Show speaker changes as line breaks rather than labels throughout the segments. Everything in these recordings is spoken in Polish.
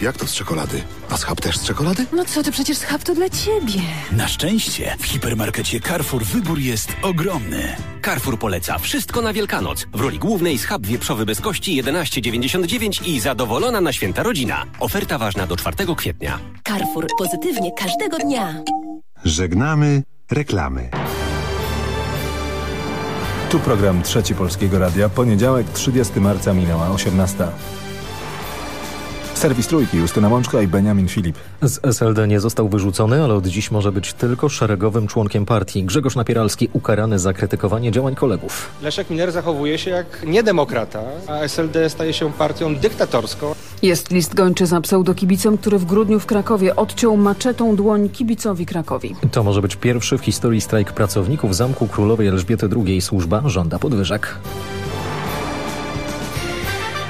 Jak to z czekolady? A schab też z czekolady?
No co ty, przecież schab to dla ciebie.
Na szczęście w hipermarkecie Carrefour wybór jest ogromny.
Carrefour poleca wszystko na Wielkanoc. W roli głównej schab wieprzowy bez kości 11,99 i zadowolona na święta rodzina. Oferta ważna do 4 kwietnia.
Carrefour. Pozytywnie każdego dnia.
Żegnamy reklamy.
Tu program Trzeci Polskiego Radia. Poniedziałek, 30 marca minęła 18. Serwis Trójki, Justyna Mączka i Benjamin Filip.
Z SLD nie został wyrzucony, ale od dziś może być tylko szeregowym członkiem partii. Grzegorz Napieralski ukarany za krytykowanie działań kolegów.
Leszek Miller zachowuje się jak niedemokrata, a SLD staje się partią dyktatorską.
Jest list gończy za pseudokibicem, który w grudniu w Krakowie odciął maczetą dłoń kibicowi Krakowi.
To może być pierwszy w historii strajk pracowników Zamku Królowej Elżbiety II. Służba żąda podwyżek.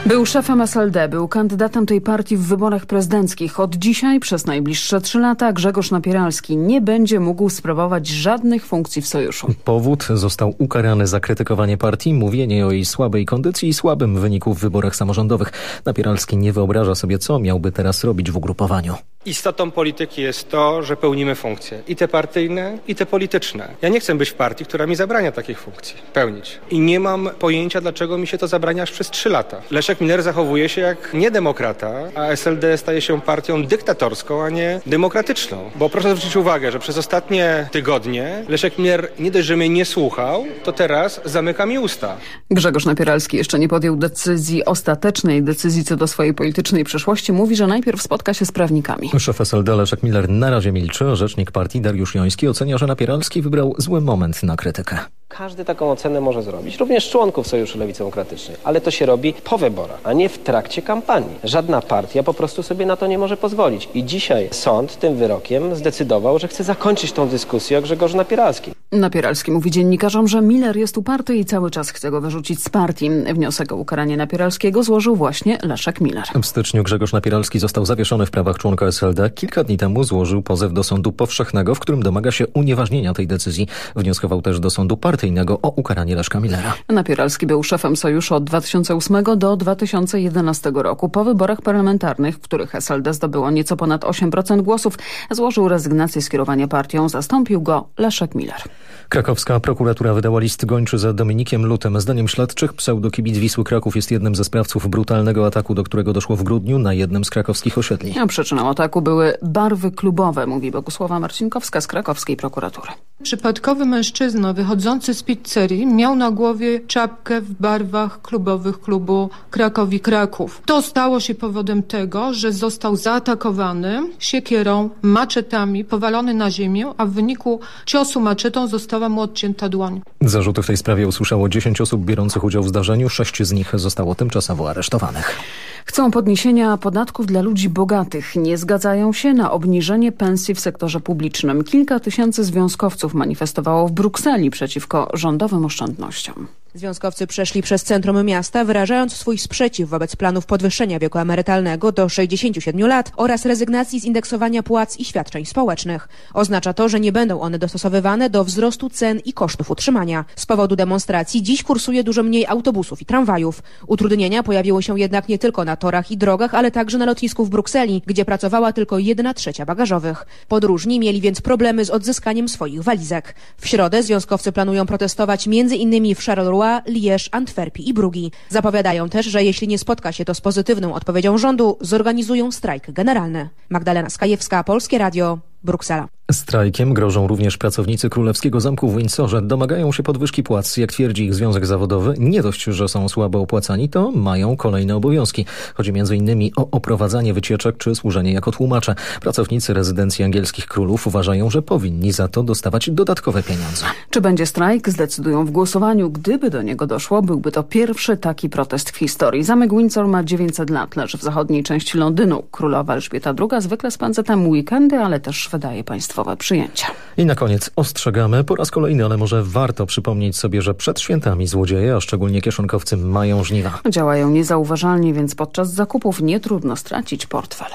Był szefem SLD, był kandydatem tej partii w wyborach prezydenckich. Od dzisiaj przez najbliższe trzy lata Grzegorz Napieralski nie będzie mógł sprawować żadnych funkcji w sojuszu.
Powód został ukarany za krytykowanie partii, mówienie o jej słabej kondycji i słabym wyniku w wyborach samorządowych. Napieralski nie wyobraża sobie, co miałby teraz robić w ugrupowaniu.
Istotą polityki jest to, że pełnimy funkcje. I te partyjne, i te polityczne. Ja nie chcę być w partii, która mi zabrania takich funkcji pełnić. I nie mam pojęcia, dlaczego mi się to zabrania aż przez trzy lata. Leszek Miller zachowuje się jak niedemokrata, a SLD staje się partią dyktatorską, a nie demokratyczną. Bo proszę zwrócić uwagę, że przez ostatnie tygodnie Leszek Miller nie dość, że mnie nie słuchał, to teraz zamyka mi usta.
Grzegorz Napieralski jeszcze nie podjął decyzji ostatecznej, decyzji co do swojej politycznej przyszłości. Mówi, że najpierw spotka się z prawnikami.
Szef SLD Leszek Miller na razie milczy. Rzecznik partii Dariusz Joński ocenia, że Napieralski wybrał zły moment na krytykę.
Każdy taką ocenę może zrobić, również członków Sojuszu Lewicy Demokratycznej, ale to się robi po wyborach, a nie w trakcie kampanii. Żadna partia po prostu sobie na to nie może pozwolić. I dzisiaj sąd tym wyrokiem zdecydował, że chce zakończyć tą dyskusję o Grzegorzu Napieralskim.
Napieralski mówi dziennikarzom, że Miller jest uparty i cały czas chce go wyrzucić z partii. Wniosek o ukaranie Napieralskiego złożył właśnie Leszek Miller.
W styczniu Grzegorz Napieralski został zawieszony w prawach członka SLD. Kilka dni temu złożył pozew do sądu powszechnego, w którym domaga się unieważnienia tej decyzji. Wnioskował też do sądu partyjnego o ukaranie Leszka Millera.
Napieralski był szefem sojuszu od 2008 do 2011 roku. Po wyborach parlamentarnych, w których SLD zdobyło nieco ponad 8% głosów, złożył rezygnację z kierowania partią. Zastąpił go Leszek Miller.
Krakowska prokuratura wydała list gończy za Dominikiem Lutem. Zdaniem śledczych pseudokibic Wisły Kraków jest jednym ze sprawców brutalnego ataku, do którego doszło w grudniu na jednym z krakowskich osiedli.
A przyczyną ataku były barwy klubowe, mówi Bogusława Marcinkowska z krakowskiej prokuratury.
Przypadkowy mężczyzna wychodzący z pizzerii miał na głowie czapkę w barwach klubowych klubu Krakowi Kraków. To stało się powodem tego, że został zaatakowany siekierą, maczetami, powalony na ziemię, a w wyniku ciosu maczetą została mu odcięta dłoń.
Zarzuty w tej sprawie usłyszało 10 osób biorących udział w zdarzeniu, 6 z nich zostało tymczasowo aresztowanych.
Chcą podniesienia podatków dla ludzi bogatych. Nie zgadzają się na obniżenie pensji w sektorze publicznym. Kilka tysięcy związkowców manifestowało w Brukseli przeciwko rządowym oszczędnościom.
Związkowcy przeszli przez centrum miasta, wyrażając swój sprzeciw wobec planów podwyższenia wieku emerytalnego do 67 lat oraz rezygnacji z indeksowania płac i świadczeń społecznych. Oznacza to, że nie będą one dostosowywane do wzrostu cen i kosztów utrzymania. Z powodu demonstracji dziś kursuje dużo mniej autobusów i tramwajów. Utrudnienia pojawiły się jednak nie tylko na torach i drogach, ale także na lotnisku w Brukseli, gdzie pracowała tylko jedna trzecia bagażowych. Podróżni mieli więc problemy z odzyskaniem swoich walizek. W środę związkowcy planują protestować m.in. w Charleroi, Liège, Antwerpii i Brugi. Zapowiadają też, że jeśli nie spotka się to z pozytywną odpowiedzią rządu, zorganizują strajk generalny. Magdalena Skajewska, Polskie Radio, Bruksela.
Strajkiem grożą również pracownicy Królewskiego Zamku w Windsorze. Domagają się podwyżki płac. Jak twierdzi ich związek zawodowy, nie dość, że są słabo opłacani, to mają kolejne obowiązki. Chodzi m.in. o oprowadzanie wycieczek czy służenie jako tłumacze. Pracownicy rezydencji angielskich królów uważają, że powinni za to dostawać dodatkowe pieniądze.
Czy będzie strajk? Zdecydują w głosowaniu. Gdyby do niego doszło, byłby to pierwszy taki protest w historii. Zamek Windsor ma 900 lat, leży w zachodniej części Londynu. Królowa Elżbieta II zwykle spędza tam weekendy, ale też wydaje państwowe przyjęcia.
I na koniec ostrzegamy po raz kolejny, ale może warto przypomnieć sobie, że przed świętami złodzieje, a szczególnie kieszonkowcy mają żniwa.
Działają niezauważalnie, więc podczas zakupów nie trudno stracić portfel.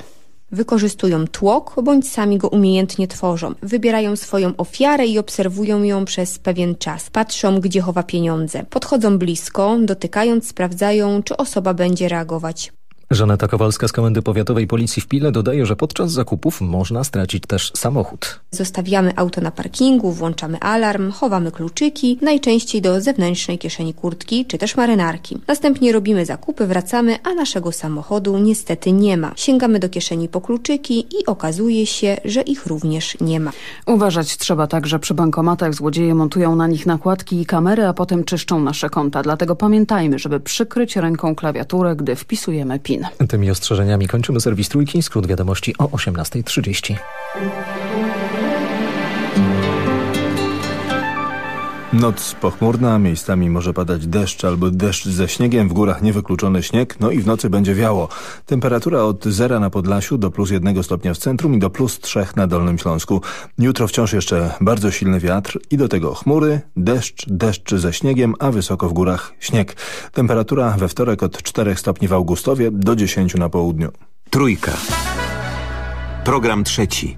Wykorzystują tłok bądź sami go umiejętnie tworzą. Wybierają swoją ofiarę i obserwują ją przez pewien czas. Patrzą, gdzie chowa pieniądze. Podchodzą blisko, dotykając, sprawdzają, czy osoba będzie reagować.
Żaneta Kowalska z Komendy Powiatowej Policji w Pile dodaje, że podczas zakupów można stracić też samochód.
Zostawiamy auto na parkingu, włączamy alarm, chowamy kluczyki, najczęściej do zewnętrznej kieszeni kurtki czy też marynarki. Następnie robimy zakupy, wracamy, a naszego samochodu niestety nie ma. Sięgamy do kieszeni po kluczyki i okazuje się, że ich również nie ma.
Uważać trzeba także przy bankomatach. Złodzieje montują na nich nakładki i kamery, a potem czyszczą nasze konta. Dlatego pamiętajmy, żeby przykryć ręką klawiaturę, gdy wpisujemy PIN.
Tymi ostrzeżeniami kończymy serwis Trójki. Skrót wiadomości o 18.30.
Noc pochmurna, miejscami może padać deszcz albo deszcz ze śniegiem, w górach niewykluczony śnieg, no i w nocy będzie wiało. Temperatura od zera na Podlasiu do plus jednego stopnia w centrum i do plus trzech na Dolnym Śląsku. Jutro wciąż jeszcze bardzo silny wiatr i do tego chmury, deszcz, deszcz ze śniegiem, a wysoko w górach śnieg. Temperatura we wtorek od 4 stopni w Augustowie do 10 na południu.
Trójka. Program trzeci.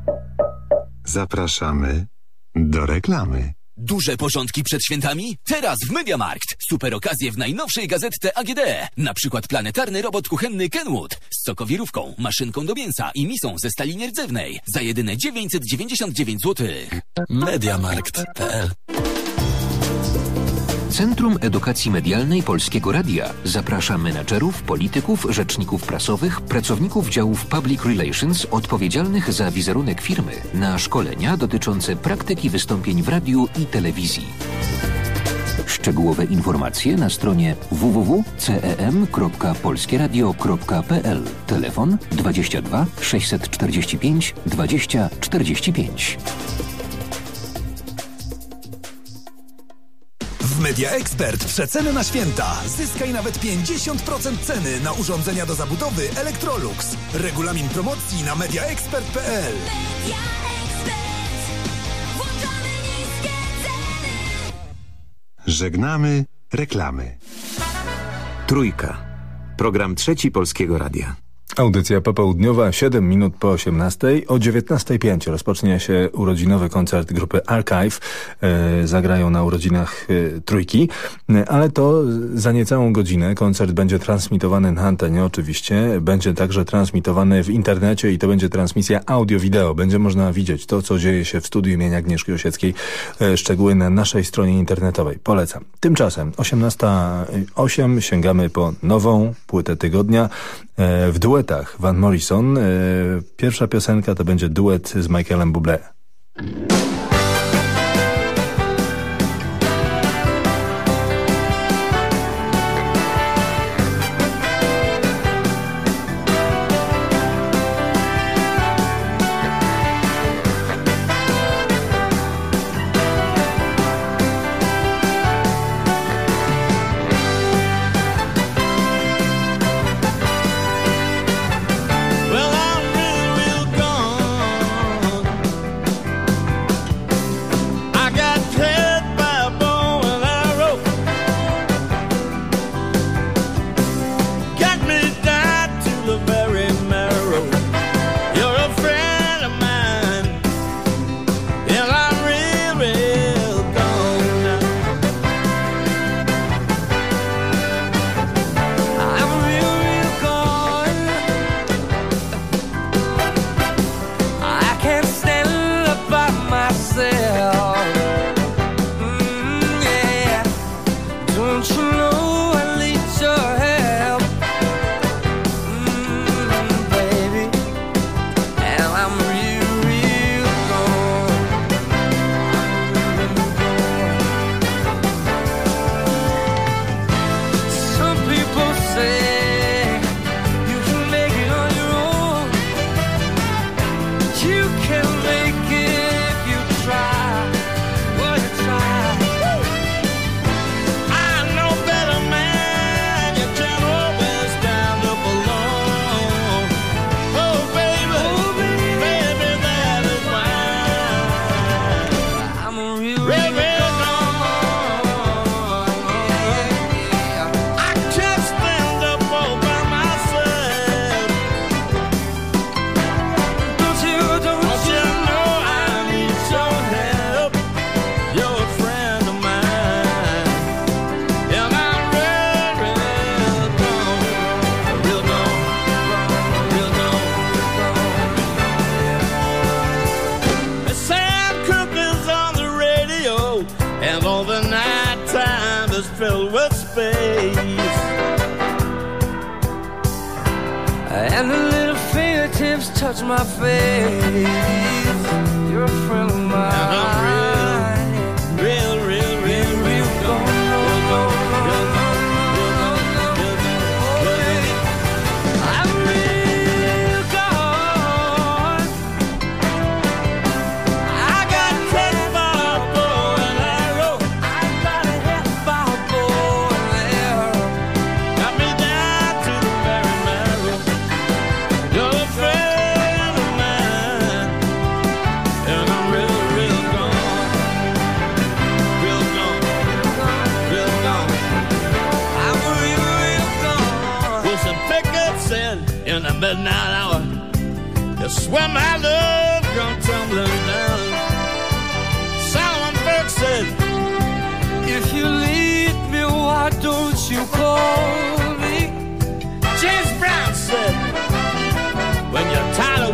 Zapraszamy do reklamy.
Duże porządki przed świętami? Teraz w Mediamarkt. Super okazje w najnowszej gazetce AGD. Na przykład planetarny robot kuchenny Kenwood z sokowirówką, maszynką do mięsa i misą ze stali nierdzewnej za jedyne 999 zł. Mediamarkt.pl
Centrum Edukacji Medialnej Polskiego Radia. Zaprasza menadżerów, polityków, rzeczników prasowych, pracowników działów Public Relations odpowiedzialnych za wizerunek firmy na szkolenia dotyczące praktyki wystąpień w radiu i telewizji. Szczegółowe informacje na stronie www.cem.polskieradio.pl Telefon 22 645 20 45
W Media Expert przeceny na święta. Zyskaj nawet 50% ceny na urządzenia do zabudowy Electrolux. Regulamin promocji na mediaexpert.pl.
Żegnamy reklamy.
Trójka. Program trzeci Polskiego Radia.
Audycja popołudniowa, 7 minut po 18. O 19.05 rozpocznie się urodzinowy koncert grupy Archive. E, zagrają na urodzinach e, trójki, e, ale to za niecałą godzinę. Koncert będzie transmitowany na antenie oczywiście. Będzie także transmitowany w internecie i to będzie transmisja audio-wideo. Będzie można widzieć to, co dzieje się w studiu imienia Agnieszki Osieckiej. Szczegóły na naszej stronie internetowej. Polecam. Tymczasem 18.08 sięgamy po nową płytę tygodnia. E, w duetach Van Morrison. E, pierwsza piosenka to będzie duet z Michaelem Bublé.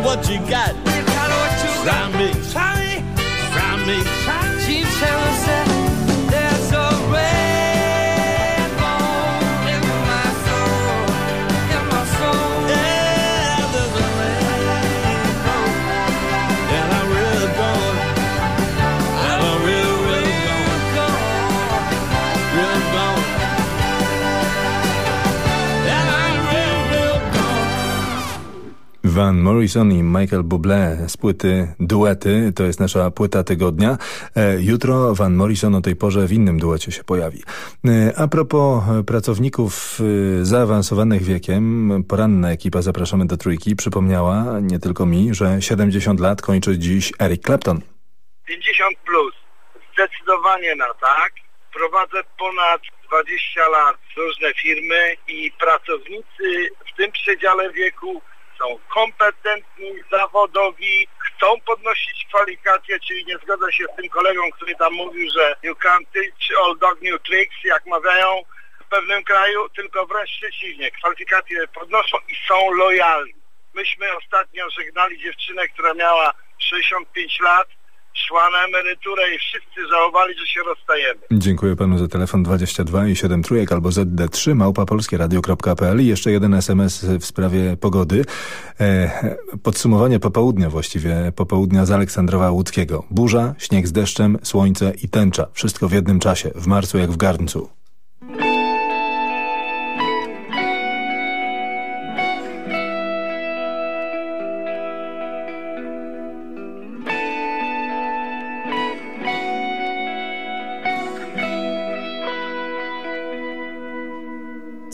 What you got, try me, try me, try me.
Van Morrison i Michael Bublé z płyty Duety, to jest nasza płyta tygodnia. E, Jutro Van Morrison o tej porze w innym duecie się pojawi. E, A propos pracowników e, zaawansowanych wiekiem, poranna ekipa Zapraszamy do Trójki przypomniała, nie tylko mi, że 70 lat kończy dziś Eric Clapton.
50 plus. Zdecydowanie na tak. Prowadzę ponad 20 lat różne firmy i pracownicy w tym przedziale wieku są kompetentni, zawodowi, chcą podnosić kwalifikacje, czyli nie zgodzę się z tym kolegą, który tam mówił, że you can't teach all dog new tricks, jak mawiają w pewnym kraju, tylko wręcz przeciwnie. Kwalifikacje podnoszą i są lojalni. Myśmy ostatnio żegnali dziewczynę, która miała 65 lat, szła na emeryturę i wszyscy żałowali, że się rozstajemy.
Dziękuję panu za telefon 22 i 7 trójek albo ZD3 małpapolskieradio.pl i jeszcze jeden SMS w sprawie pogody. E, podsumowanie popołudnia właściwie, popołudnia z Aleksandrowa Łódzkiego. Burza, śnieg z deszczem, słońce i tęcza. Wszystko w jednym czasie, w marcu jak w garncu.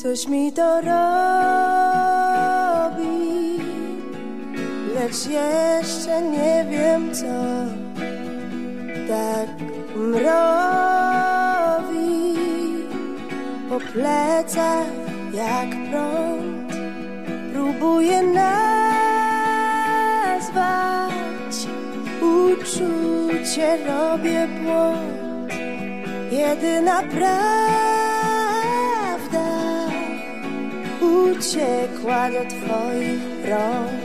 Coś mi to robi, lecz jeszcze nie wiem co. Tak mrowi po plecach jak prąd. Próbuję nazwać uczucie, robię błąd. Jedyna prawda uciekła do twoich rąk.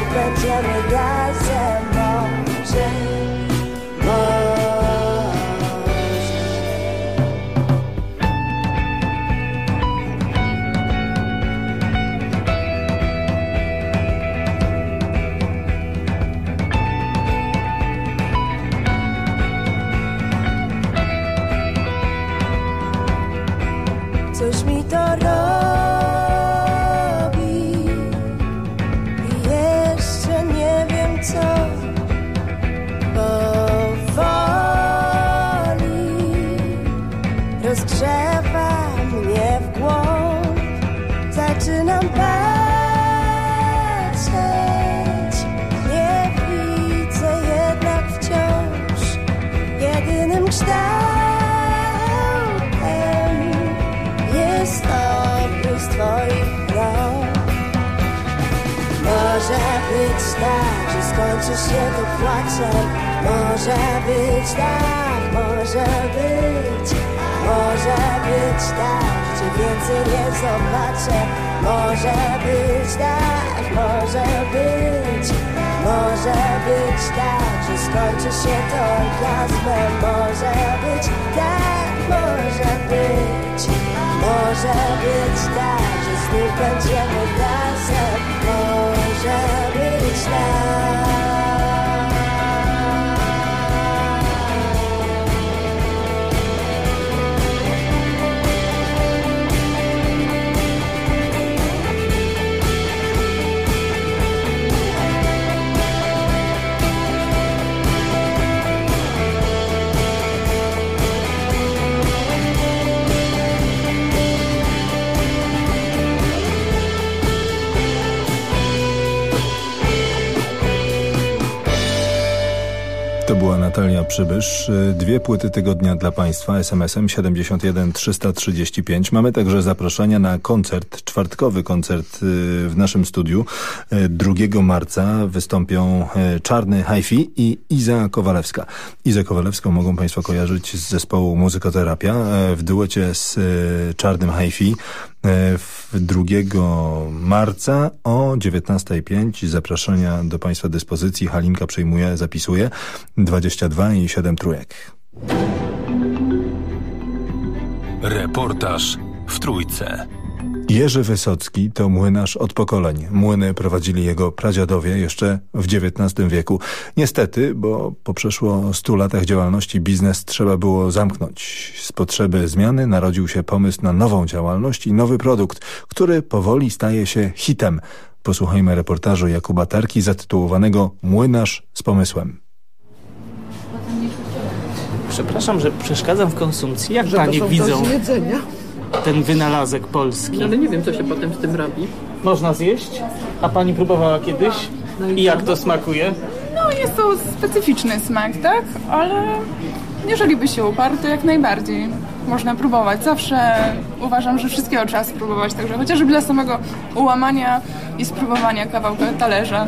Że znów będziemy skończy się to płaczem Może być tak, może być. Może być tak, że więcej nie zobaczę? Może być tak, może być. Może być tak, że skończy się to orgazmem. Może być tak, może być. Może być tak, że znów będziemy razem. Może być tak
Natalia Przybysz. Y, Dwie płyty tygodnia dla Państwa SMS-em 71 335. Mamy także zaproszenia na koncert, czwartkowy koncert y, w naszym studiu. Y, 2 marca wystąpią y, Czarny Hi-Fi i Iza Kowalewska. Izę Kowalewską mogą Państwo kojarzyć z zespołu Muzykoterapia y, w duecie z y, Czarnym Hi-Fi. E, w 2 marca o 19.05 zaproszenia do Państwa dyspozycji. Halinka przyjmuje, zapisuje 22 i 7 trójek.
Reportaż w Trójce.
Jerzy Wysocki to młynarz od pokoleń. Młyny prowadzili jego pradziadowie jeszcze w XIX wieku. Niestety, bo po przeszło 100 latach działalności biznes trzeba było zamknąć. Z potrzeby zmiany narodził się pomysł na nową działalność i nowy produkt, który powoli staje się hitem. Posłuchajmy reportażu Jakuba Tarki zatytułowanego Młynarz z pomysłem.
Przepraszam, że przeszkadzam w konsumpcji. Jak
Że
panie widzą
do.
Ten wynalazek polski?
No ale nie wiem, co się potem z tym robi.
Można zjeść? A pani próbowała kiedyś? I jak to smakuje?
No jest to specyficzny smak, tak? Ale jeżeli by się uparł, to jak najbardziej. Można próbować. Zawsze uważam, że wszystkiego trzeba spróbować. Także chociażby dla samego ułamania i spróbowania kawałka talerza.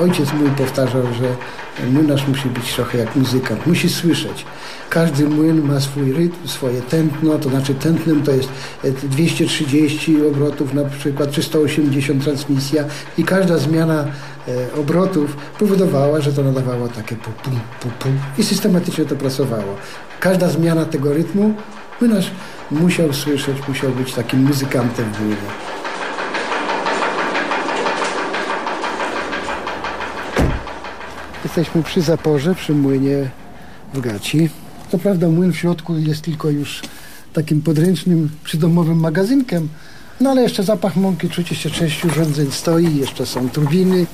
Ojciec mój powtarzał, że młynarz musi być trochę jak muzykant, musi słyszeć. Każdy młyn ma swój rytm, swoje tętno, to znaczy tętnem to jest e, 230 obrotów na przykład, czy 180 transmisja i każda zmiana e, obrotów powodowała, że to nadawało takie pu, pu, pu, i systematycznie to pracowało. Każda zmiana tego rytmu młynarz musiał słyszeć, musiał być takim muzykantem w. Jesteśmy przy zaporze, przy młynie w Gaci. Co prawda młyn w środku jest tylko już takim podręcznym, przydomowym magazynkiem, no ale jeszcze zapach mąki, czuć jeszcze część urządzeń stoi, jeszcze są turbiny.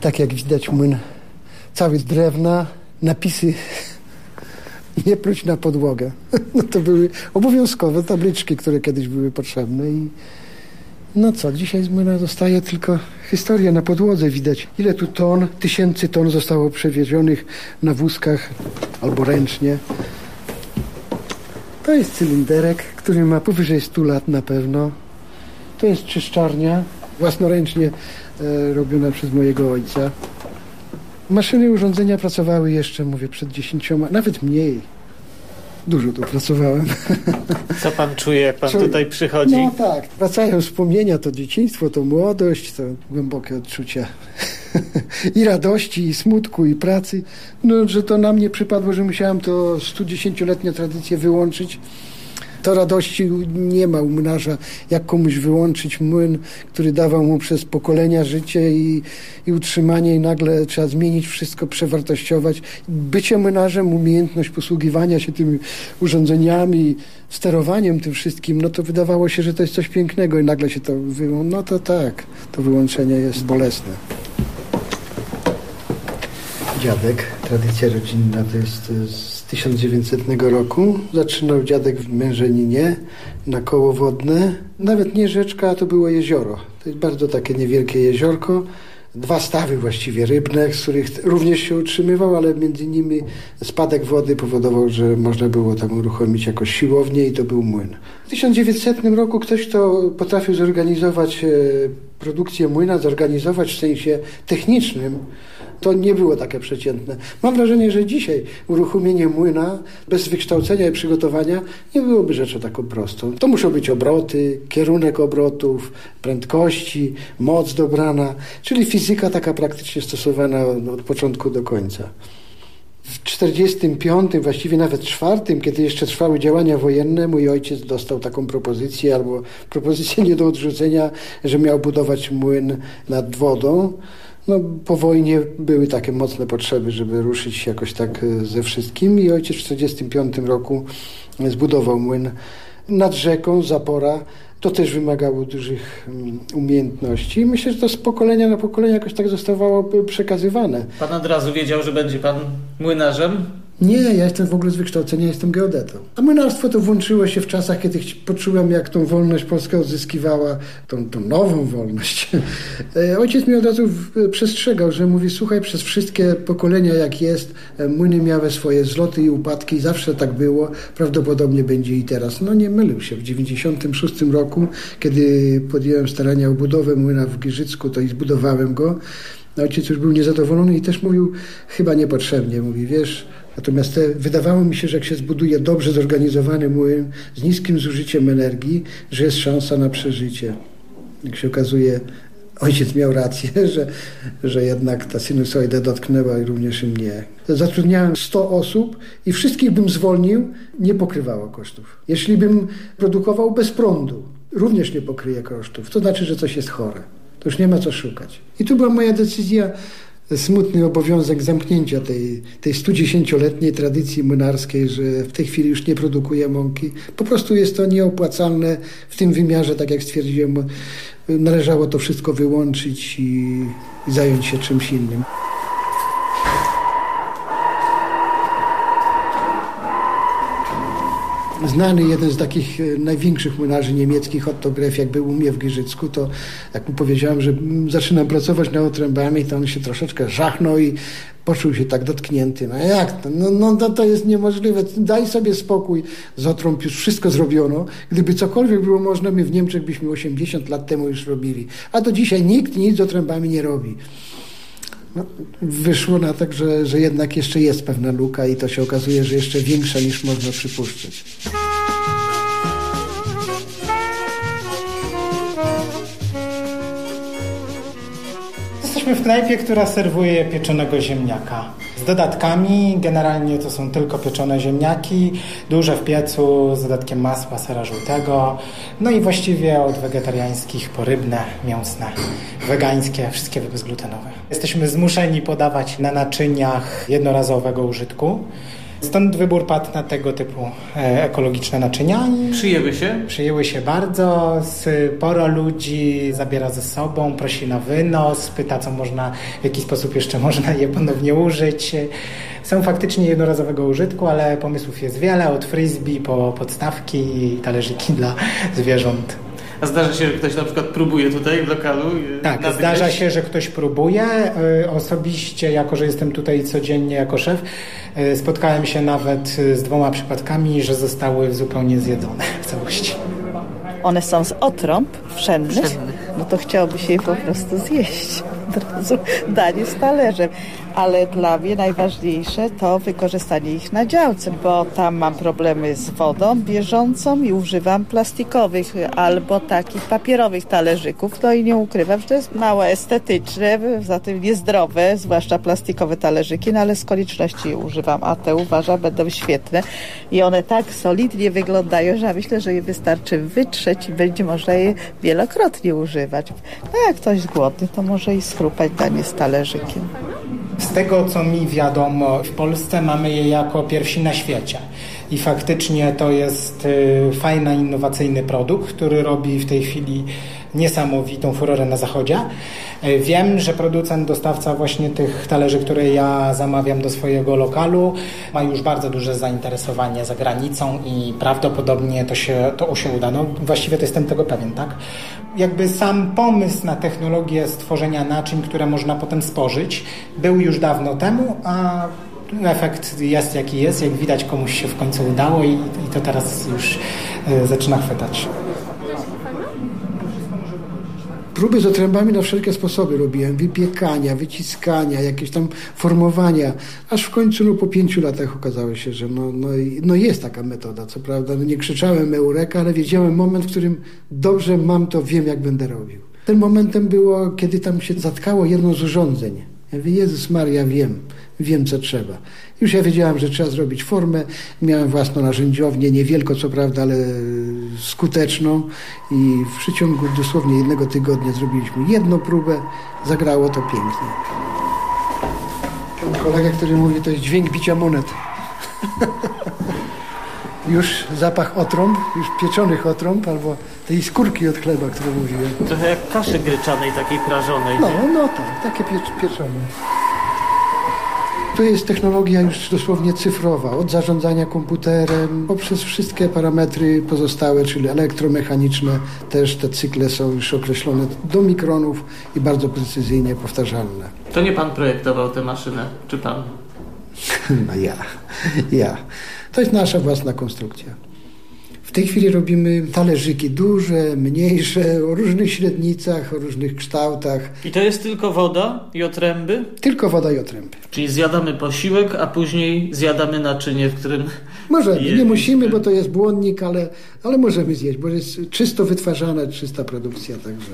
Tak jak widać młyn cały z drewna, napisy nie pluć na podłogę. No to były obowiązkowe tabliczki, które kiedyś były potrzebne i no co, dzisiaj z młyna zostaje tylko historia na podłodze widać. Ile tu ton, tysięcy ton zostało przewiezionych na wózkach albo ręcznie. To jest cylinderek, który ma powyżej 100 lat na pewno. To jest czyszczarnia, własnoręcznie e, robiona przez mojego ojca. Maszyny, urządzenia pracowały jeszcze, mówię, przed dziesięcioma, nawet mniej. Dużo tu pracowałem.
Co pan czuje, jak pan
Czuję.
tutaj przychodzi?
No tak, wracają wspomnienia, to dzieciństwo, to młodość, to głębokie odczucia i radości, i smutku, i pracy. No, że to na mnie przypadło, że musiałem to 110-letnią tradycję wyłączyć, To radości nie ma u młynarza, jak komuś wyłączyć młyn, który dawał mu przez pokolenia życie i, i utrzymanie i nagle trzeba zmienić wszystko, przewartościować. Bycie młynarzem, umiejętność posługiwania się tymi urządzeniami, sterowaniem tym wszystkim, no to wydawało się, że to jest coś pięknego i nagle się to wyłączy. No to tak, to wyłączenie jest bolesne. Dziadek, tradycja rodzinna to jest e, z 1900 roku. Zaczynał dziadek w Mężeninie na koło wodne. Nawet nie rzeczka, a to było jezioro. To jest bardzo takie niewielkie jeziorko. Dwa stawy właściwie rybne, z których również się utrzymywał, ale między nimi spadek wody powodował, że można było tam uruchomić jakoś siłownię i to był młyn. W 1900 roku ktoś, kto potrafił zorganizować e, produkcję młyna, zorganizować w sensie technicznym, to nie było takie przeciętne. Mam wrażenie, że dzisiaj uruchomienie młyna bez wykształcenia i przygotowania nie byłoby rzeczą taką prostą. To muszą być obroty, kierunek obrotów, prędkości, moc dobrana, czyli fizyka taka praktycznie stosowana od początku do końca. W 45, właściwie nawet czwartym, kiedy jeszcze trwały działania wojenne, mój ojciec dostał taką propozycję, albo propozycję nie do odrzucenia, że miał budować młyn nad wodą. No, po wojnie były takie mocne potrzeby, żeby ruszyć jakoś tak e, ze wszystkim i ojciec w 1945 roku zbudował młyn nad rzeką Zapora. To też wymagało dużych mm, umiejętności. Myślę, że to z pokolenia na pokolenie jakoś tak zostawało przekazywane.
Pan od razu wiedział, że będzie pan młynarzem?
Nie, ja jestem w ogóle z wykształcenia, jestem geodetą. A młynarstwo to włączyło się w czasach, kiedy poczułem, jak tą wolność Polska odzyskiwała, tą, tą nową wolność. E, Ojciec mi od razu w- przestrzegał, że mówi, słuchaj, przez wszystkie pokolenia jak jest, e, młyny miały swoje zloty i upadki, zawsze tak było, prawdopodobnie będzie i teraz. No nie mylił się. W 96 roku, kiedy podjąłem starania o budowę młyna w Giżycku, to i zbudowałem go, Ojciec już był niezadowolony i też mówił, chyba niepotrzebnie. Mówi, wiesz, natomiast te, wydawało mi się, że jak się zbuduje dobrze zorganizowany młyn z niskim zużyciem energii, że jest szansa na przeżycie. Jak się okazuje, ojciec miał rację, że, że jednak ta sinusoida dotknęła również i mnie. Zatrudniałem 100 osób i wszystkich bym zwolnił, nie pokrywało kosztów. Jeśli bym produkował bez prądu, również nie pokryje kosztów. To znaczy, że coś jest chore. To już nie ma co szukać. I tu była moja decyzja, smutny obowiązek zamknięcia tej, tej 110-letniej tradycji młynarskiej, że w tej chwili już nie produkuje mąki. Po prostu jest to nieopłacalne w tym wymiarze, tak jak stwierdziłem, należało to wszystko wyłączyć i zająć się czymś innym. Znany jeden z takich e, największych młynarzy niemieckich, Otto Gref, jak był u mnie w Giżycku, to jak mu powiedziałem, że zaczynam pracować nad otrębami, to on się troszeczkę żachnął i poczuł się tak dotknięty. No jak to? No, no to, to jest niemożliwe. Daj sobie spokój. Z otrąb już wszystko zrobiono. Gdyby cokolwiek było można, my w Niemczech byśmy 80 lat temu już robili. A do dzisiaj nikt nic z otrębami nie robi. No, wyszło na tak, że, że jednak jeszcze jest pewna luka i to się okazuje, że jeszcze większa niż można przypuszczać.
Jesteśmy w knajpie, która serwuje pieczonego ziemniaka. Z dodatkami, generalnie to są tylko pieczone ziemniaki, duże w piecu, z dodatkiem masła, sera żółtego, no i właściwie od wegetariańskich po rybne, mięsne, wegańskie, wszystkie bezglutenowe. Jesteśmy zmuszeni podawać na naczyniach jednorazowego użytku. Stąd wybór padł na tego typu e, ekologiczne naczynia.
Przyjęły się?
Przyjęły się bardzo. Sporo ludzi zabiera ze sobą, prosi na wynos, pyta, co można, w jaki sposób jeszcze można je ponownie użyć. Są faktycznie jednorazowego użytku, ale pomysłów jest wiele, od frisbee po podstawki i talerzyki dla zwierząt.
A zdarza się, że ktoś na przykład próbuje tutaj w lokalu?
Tak, zdarza się, że ktoś próbuje. Y, Osobiście, jako że jestem tutaj codziennie jako szef, y, spotkałem się nawet y, z dwoma przypadkami, że zostały zupełnie zjedzone w całości.
One są z otrąb wszędnych, no to chciałoby się je po prostu zjeść od razu danie z talerzem. Ale dla mnie najważniejsze to wykorzystanie ich na działce, bo tam mam problemy z wodą bieżącą i używam plastikowych albo takich papierowych talerzyków. No i nie ukrywam, że to jest mało estetyczne, zatem niezdrowe, zwłaszcza plastikowe talerzyki, no ale z konieczności używam, a te uważam będą świetne i one tak solidnie wyglądają, że ja myślę, że je wystarczy wytrzeć i będzie można je wielokrotnie używać. No jak ktoś głodny, to może i schrupać danie z talerzykiem.
Z tego, co mi wiadomo, w Polsce mamy je jako pierwsi na świecie. I faktycznie to jest y, fajny, innowacyjny produkt, który robi w tej chwili niesamowitą furorę na zachodzie. Y, Wiem, że producent, dostawca właśnie tych talerzy, które ja zamawiam do swojego lokalu, ma już bardzo duże zainteresowanie za granicą i prawdopodobnie to się, to się uda. No, właściwie to jestem tego pewien, tak? Jakby sam pomysł na technologię stworzenia naczyń, które można potem spożyć, był już dawno temu, a efekt jest jaki jest. Jak widać, komuś się w końcu udało i, i to teraz już y, zaczyna chwytać.
Próby z otrębami na wszelkie sposoby robiłem. Wypiekania, wyciskania, jakieś tam formowania. Aż w końcu no, po pięciu latach okazało się, że no, no, no jest taka metoda. Co prawda no, nie krzyczałem eureka, ale wiedziałem moment, w którym dobrze mam to, wiem jak będę robił. Tym momentem było, kiedy tam się zatkało jedno z urządzeń. Ja mówię, Jezus Maria, wiem, wiem co trzeba. Już ja wiedziałem, że trzeba zrobić formę. Miałem własną narzędziownię, niewielko co prawda, ale skuteczną i w przeciągu dosłownie jednego tygodnia zrobiliśmy jedną próbę. Zagrało to pięknie. Ten kolega, który mówi, to jest dźwięk bicia monet. już zapach otrąb, już pieczonych otrąb, albo tej skórki od chleba, którą mówiłem.
Trochę jak kaszy gryczanej, takiej prażonej.
No, no tak, takie pie- pieczone. To jest technologia już dosłownie cyfrowa, od zarządzania komputerem, poprzez wszystkie parametry pozostałe, czyli elektromechaniczne, też te cykle są już określone do mikronów i bardzo precyzyjnie powtarzalne.
To nie pan projektował tę maszynę, czy pan?
No ja, ja. To jest nasza własna konstrukcja. W tej chwili robimy talerzyki duże, mniejsze, o różnych średnicach, o różnych kształtach.
I to jest tylko woda i otręby?
Tylko woda i otręby.
Czyli zjadamy posiłek, a później zjadamy naczynie, w którym...
Możemy,
Je-
nie musimy, bo to jest błonnik, ale, ale możemy zjeść, bo jest czysto wytwarzana, czysta produkcja, także.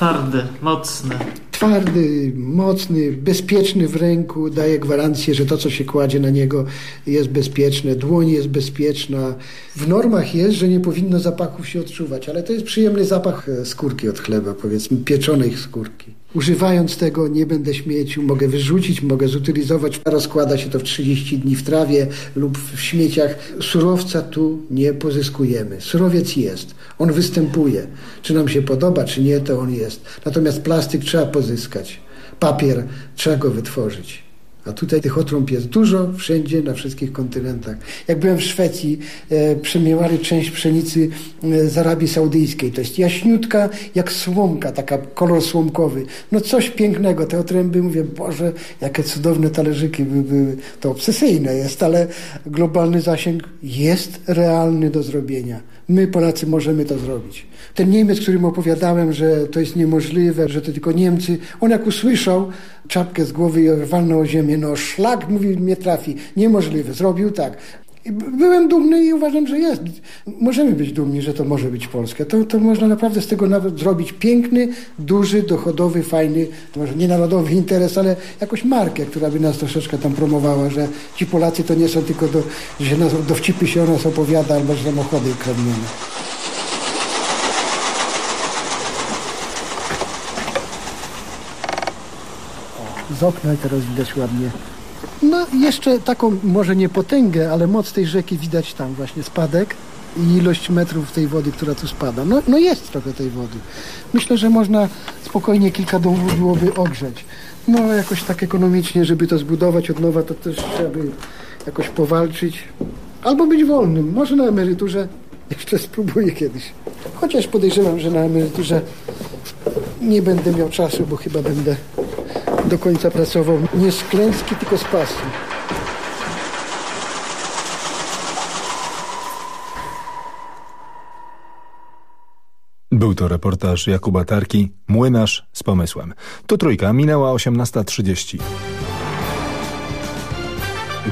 Twarde, mocne.
Twardy, mocny, bezpieczny w ręku, daje gwarancję, że to, co się kładzie na niego, jest bezpieczne, dłoń jest bezpieczna. W normach jest, że nie powinno zapachów się odczuwać, ale to jest przyjemny zapach e, skórki od chleba, powiedzmy, pieczonej skórki. Używając tego nie będę śmiecił, mogę wyrzucić, mogę zutylizować. Rozkłada się to w 30 dni w trawie lub w śmieciach. Surowca tu nie pozyskujemy. Surowiec jest, on występuje. Czy nam się podoba, czy nie, to on jest. Natomiast plastyk trzeba pozyskać. Papier trzeba go wytworzyć. A tutaj tych otrąb jest dużo, wszędzie, na wszystkich kontynentach. Jak byłem w Szwecji, e, przemiewali część pszenicy e, z Arabii Saudyjskiej. To jest jaśniutka jak słomka, taka kolor słomkowy. No coś pięknego. Te otręby, mówię, Boże, jakie cudowne talerzyki by były. To obsesyjne jest, ale globalny zasięg jest realny do zrobienia. My, Polacy, możemy to zrobić. Ten Niemiec, którym opowiadałem, że to jest niemożliwe, że to tylko Niemcy, on jak usłyszał czapkę z głowy i walnął o ziemię, no szlak, mówi, mnie trafi. Niemożliwe. Zrobił tak. I byłem dumny i uważam, że jest. Możemy być dumni, że to może być Polska. To, to można naprawdę z tego nawet zrobić piękny, duży, dochodowy, fajny, może nie narodowy interes, ale jakąś markę, która by nas troszeczkę tam promowała, że ci Polacy to nie są tylko, do, że nas, dowcipy się o nas opowiada, albo że samochody kradniemy. Z okna teraz widać ładnie. No jeszcze taką, może nie potęgę, ale moc tej rzeki widać tam właśnie, spadek i ilość metrów tej wody, która tu spada. No, no jest trochę tej wody. Myślę, że można spokojnie kilka domów byłoby ogrzeć. No jakoś tak ekonomicznie, żeby to zbudować od nowa, to też trzeba by jakoś powalczyć. Albo być wolnym. Może na emeryturze jeszcze spróbuję kiedyś. Chociaż podejrzewam, że na emeryturze nie będę miał czasu, bo chyba będę do końca pracował nie z klęski, tylko z pasji.
Był to reportaż Jakuba Tarki, Młynarz z pomysłem. To trójka, minęła 18.30.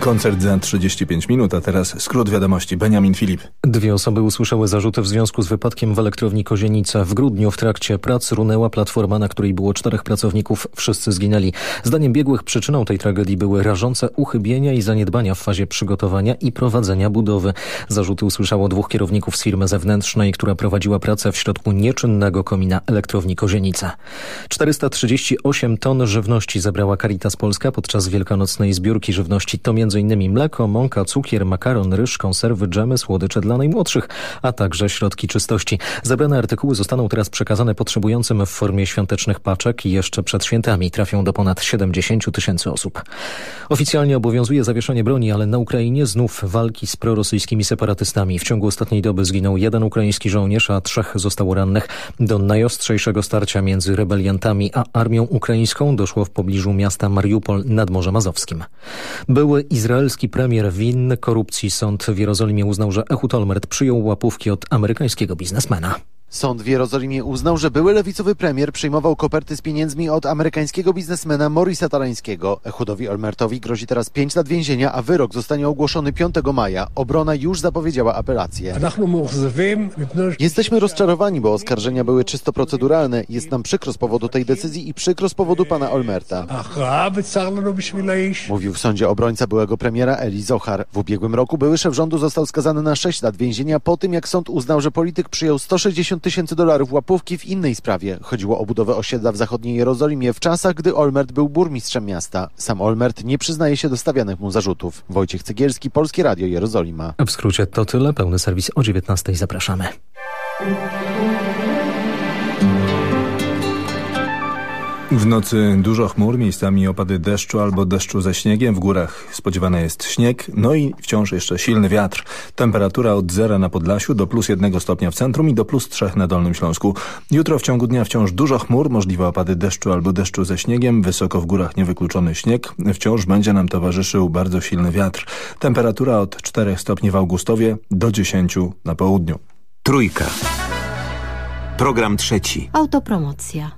Koncert za 35 minut, a teraz skrót wiadomości. Benjamin Filip.
Dwie osoby usłyszały zarzuty w związku z wypadkiem w elektrowni Kozienice. W grudniu w trakcie prac runęła platforma, na której było czterech pracowników. Wszyscy zginęli. Zdaniem biegłych przyczyną tej tragedii były rażące uchybienia i zaniedbania w fazie przygotowania i prowadzenia budowy. Zarzuty usłyszało dwóch kierowników z firmy zewnętrznej, która prowadziła pracę w środku nieczynnego komina elektrowni Kozienice. 438 ton żywności zebrała Caritas Polska podczas wielkanocnej zbiórki żywności. To m.in. mleko, mąka, cukier, makaron, ryż, konserwy, dżemy, słodycze dla najmłodszych, a także środki czystości. Zebrane artykuły zostaną teraz przekazane potrzebującym w formie świątecznych paczek i jeszcze przed świętami trafią do ponad 70 tysięcy osób. Oficjalnie obowiązuje zawieszenie broni, ale na Ukrainie znów walki z prorosyjskimi separatystami. W ciągu ostatniej doby zginął jeden ukraiński żołnierz, a trzech zostało rannych. Do najostrzejszego starcia między rebeliantami a armią ukraińską doszło w pobliżu miasta Mariupol nad Morzem Azowskim. Były izraelski premier winny korupcji sąd w Jerozolimie uznał, że Ehud Olmert przyjął łapówki od amerykańskiego biznesmena.
Sąd w Jerozolimie uznał, że były lewicowy premier przyjmował koperty z pieniędzmi od amerykańskiego biznesmena Morisa Tarańskiego. Echudowi Olmertowi grozi teraz 5 lat więzienia, a wyrok zostanie ogłoszony 5 maja. Obrona już zapowiedziała apelację. Jesteśmy rozczarowani, bo oskarżenia były czysto proceduralne. Jest nam przykro z powodu tej decyzji i przykro z powodu pana Olmerta. Mówił w sądzie obrońca byłego premiera Eli Zohar. W ubiegłym roku były szef rządu został skazany na 6 lat więzienia po tym, jak sąd uznał, że polityk przyjął 160 tysięcy dolarów łapówki w innej sprawie. Chodziło o budowę osiedla w zachodniej Jerozolimie w czasach, gdy Olmert był burmistrzem miasta. Sam Olmert nie przyznaje się do stawianych mu zarzutów. Wojciech Cegielski, Polskie Radio Jerozolima.
W skrócie to tyle. Pełny serwis o 19. Zapraszamy.
W nocy dużo chmur, miejscami opady deszczu albo deszczu ze śniegiem. W górach spodziewany jest śnieg, no i wciąż jeszcze silny wiatr. Temperatura od zera na Podlasiu do plus jednego stopnia w centrum i do plus trzech na Dolnym Śląsku. Jutro w ciągu dnia wciąż dużo chmur, możliwe opady deszczu albo deszczu ze śniegiem. Wysoko w górach niewykluczony śnieg. Wciąż będzie nam towarzyszył bardzo silny wiatr. Temperatura od 4 stopni w Augustowie do 10 na południu.
Trójka. Program trzeci.
Autopromocja.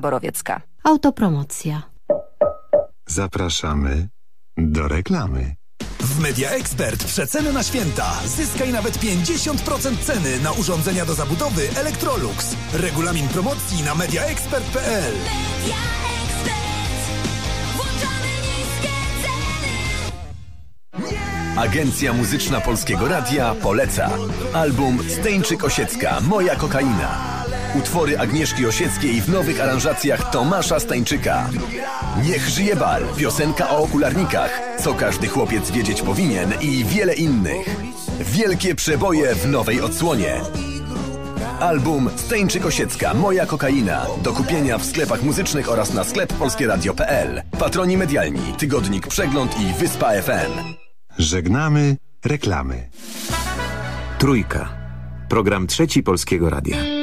Borowiecka.
Autopromocja.
Zapraszamy do reklamy.
W Media Expert przeceny na święta. Zyskaj nawet 50% ceny na urządzenia do zabudowy Electrolux. Regulamin promocji na mediaexpert.pl. Agencja Muzyczna Polskiego Radia poleca. Album Steńczyk Osiecka Moja kokaina. Utwory Agnieszki Osieckiej w nowych aranżacjach Tomasza Stańczyka. Niech żyje bal, piosenka o okularnikach, co każdy chłopiec wiedzieć powinien i wiele innych. Wielkie przeboje w nowej odsłonie. Album Steńczyk Osiecka Moja kokaina. Do kupienia w sklepach muzycznych oraz na sklep polskieradio.pl. Patroni medialni, tygodnik Przegląd i Wyspa FM.
Żegnamy reklamy.
Trójka. Program trzeci Polskiego Radia.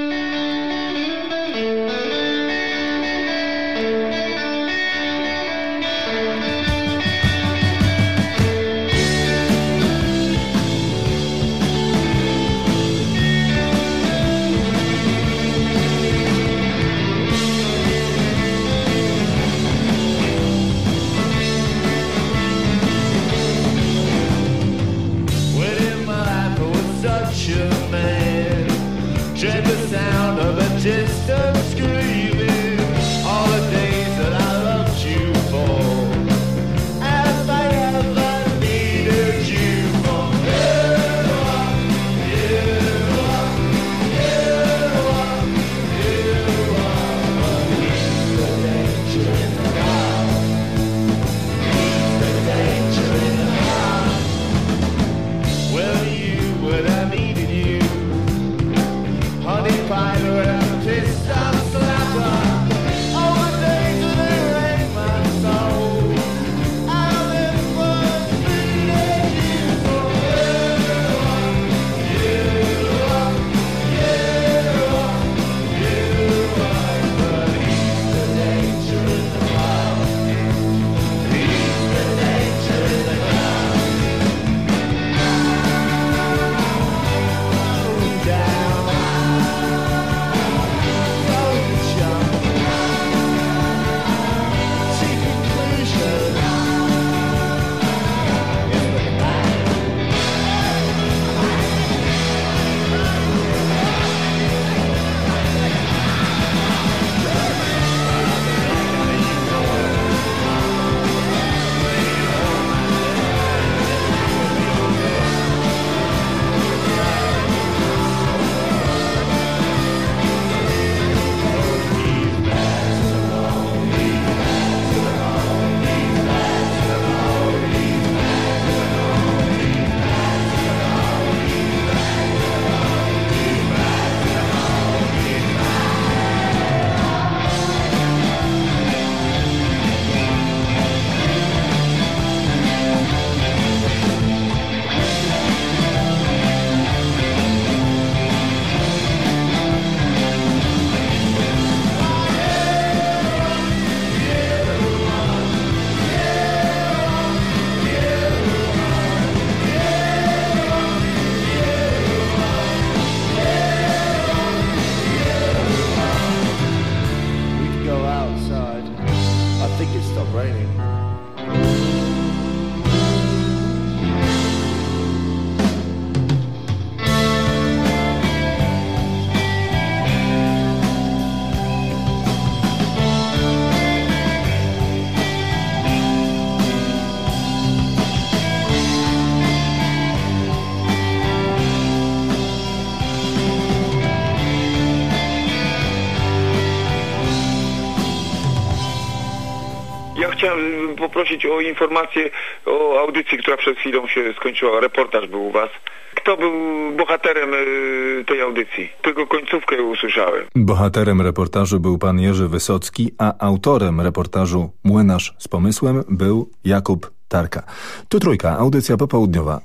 Poprosić o informację o audycji, która przed chwilą się skończyła. Reportaż był u was. Kto był bohaterem y, tej audycji? Tylko końcówkę usłyszałem.
Bohaterem reportażu był pan Jerzy Wysocki, a autorem reportażu Młynarz z pomysłem był Jakub Tarka. Tu trójka, audycja popołudniowa.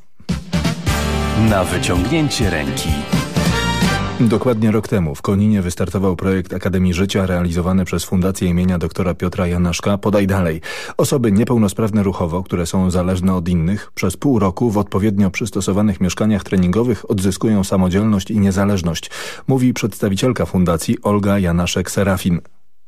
Na wyciągnięcie ręki.
Dokładnie rok temu w Koninie wystartował projekt Akademii Życia realizowany przez Fundację imienia doktora Piotra Janaszka Podaj Dalej. Osoby niepełnosprawne ruchowo, które są zależne od innych, przez pół roku w odpowiednio przystosowanych mieszkaniach treningowych odzyskują samodzielność i niezależność, mówi przedstawicielka Fundacji Olga Janaszek-Serafin.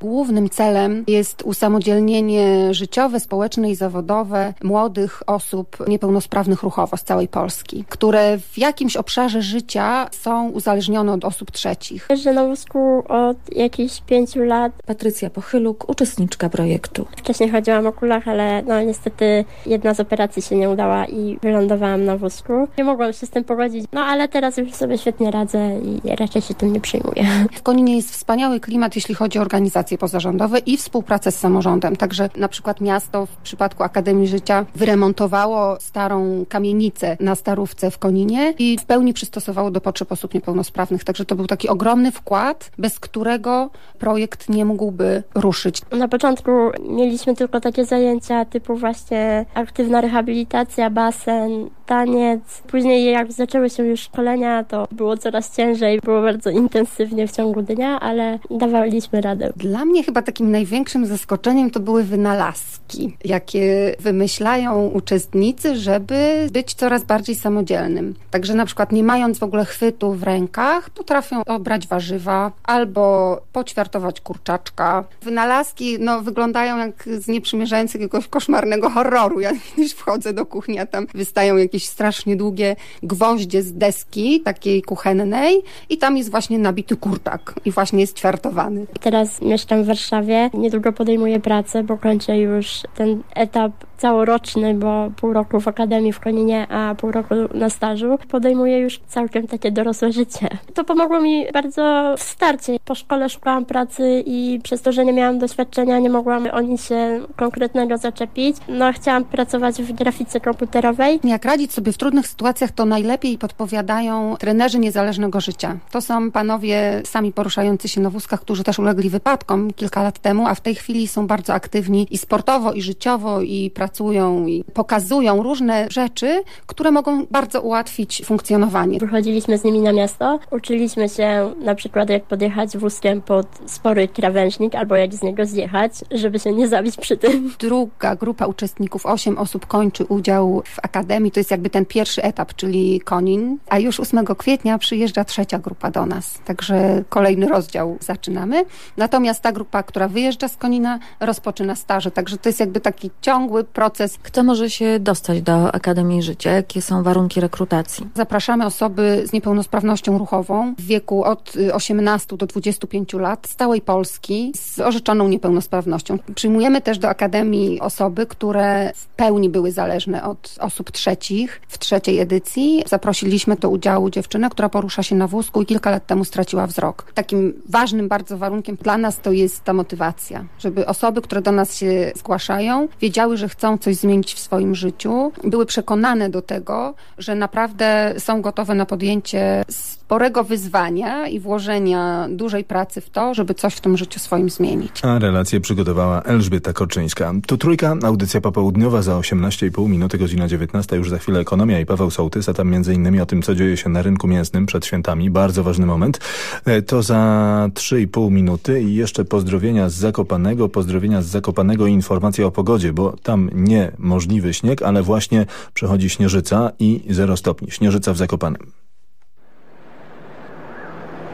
Głównym celem jest usamodzielnienie życiowe, społeczne i zawodowe młodych osób niepełnosprawnych ruchowo z całej Polski, które w jakimś obszarze życia są uzależnione od osób trzecich.
Na wózku od jakichś pięciu lat.
Patrycja Pochyluk, uczestniczka projektu.
Wcześniej chodziłam o kulach, ale no niestety jedna z operacji się nie udała i wylądowałam na wózku. Nie mogłam się z tym pogodzić, no ale teraz już sobie świetnie radzę i raczej się tym nie przejmuję.
W Koninie jest wspaniały klimat, jeśli chodzi o organizację pozarządowe i współpracę z samorządem. Także na przykład miasto w przypadku Akademii Życia wyremontowało starą kamienicę na Starówce w Koninie i w pełni przystosowało do potrzeb osób niepełnosprawnych. Także to był taki ogromny wkład, bez którego projekt nie mógłby ruszyć.
Na początku mieliśmy tylko takie zajęcia typu właśnie aktywna rehabilitacja, basen, taniec. Później jak zaczęły się już szkolenia, to było coraz ciężej, było bardzo intensywnie w ciągu dnia, ale dawaliśmy radę.
Dla mnie chyba takim największym zaskoczeniem to były wynalazki, jakie wymyślają uczestnicy, żeby być coraz bardziej samodzielnym. Także na przykład nie mając w ogóle chwytu w rękach, potrafią obrać warzywa albo poćwiartować kurczaczka. Wynalazki no, wyglądają jak z nieprzymierzających jakiegoś koszmarnego horroru. Ja kiedyś wchodzę do kuchni, a tam wystają jakieś strasznie długie gwoździe z deski, takiej kuchennej i tam jest właśnie nabity kurczak i właśnie jest ćwiartowany.
Teraz mieszkam w Warszawie. Niedługo podejmuję pracę, bo kończę już ten etap całoroczny, bo pół roku w Akademii w Koninie, a pół roku na stażu. Podejmuję już całkiem takie dorosłe życie. To pomogło mi bardzo w starcie. Po szkole szukałam pracy i przez to, że nie miałam doświadczenia, nie mogłam o nic się konkretnego zaczepić. No, chciałam pracować w grafice komputerowej.
Jak radzić sobie w trudnych sytuacjach, to najlepiej podpowiadają trenerzy niezależnego życia. To są panowie sami poruszający się na wózkach, którzy też ulegli wypadkom kilka lat temu, a w tej chwili są bardzo aktywni i sportowo, i życiowo, i pracują, i pokazują różne rzeczy, które mogą bardzo ułatwić funkcjonowanie.
Wychodziliśmy z nimi na miasto, uczyliśmy się na przykład jak podjechać wózkiem pod spory krawężnik albo jak z niego zjechać, żeby się nie zabić przy tym.
Druga grupa uczestników, osiem osób kończy udział w Akademii. To jest jakby ten pierwszy etap, czyli Konin, a już 8 kwietnia przyjeżdża trzecia grupa do nas. Także kolejny rozdział zaczynamy. Natomiast ta grupa, która wyjeżdża z Konina, rozpoczyna staże. Także to jest jakby taki ciągły proces.
Kto może się dostać do Akademii Życia? Jakie są warunki rekrutacji?
Zapraszamy osoby z niepełnosprawnością ruchową w wieku od 18 do 25 lat z całej Polski z orzeczoną niepełnosprawnością. Przyjmujemy też do Akademii osoby, które w pełni były zależne od osób trzecich. W trzeciej edycji zaprosiliśmy do udziału dziewczynę, która porusza się na wózku i kilka lat temu straciła wzrok. Takim ważnym bardzo warunkiem dla nas to jest ta motywacja, żeby osoby, które do nas się zgłaszają, wiedziały, że chcą coś zmienić w swoim życiu, były przekonane do tego, że naprawdę są gotowe na podjęcie sporego wyzwania i włożenia dużej pracy w to, żeby coś w tym życiu swoim zmienić.
A relację przygotowała Elżbieta Korczyńska. To trójka, audycja popołudniowa za 18,5 minuty, godzina 19, już za chwilę ekonomia i Paweł Sołtys, a tam między innymi o tym, co dzieje się na rynku mięsnym przed świętami. Bardzo ważny moment. E, To za 3,5 minuty i jeszcze pozdrowienia z Zakopanego, pozdrowienia z Zakopanego i informacje o pogodzie, bo tam nie możliwy śnieg, ale właśnie przechodzi śnieżyca i 0 stopni. Śnieżyca w Zakopanem.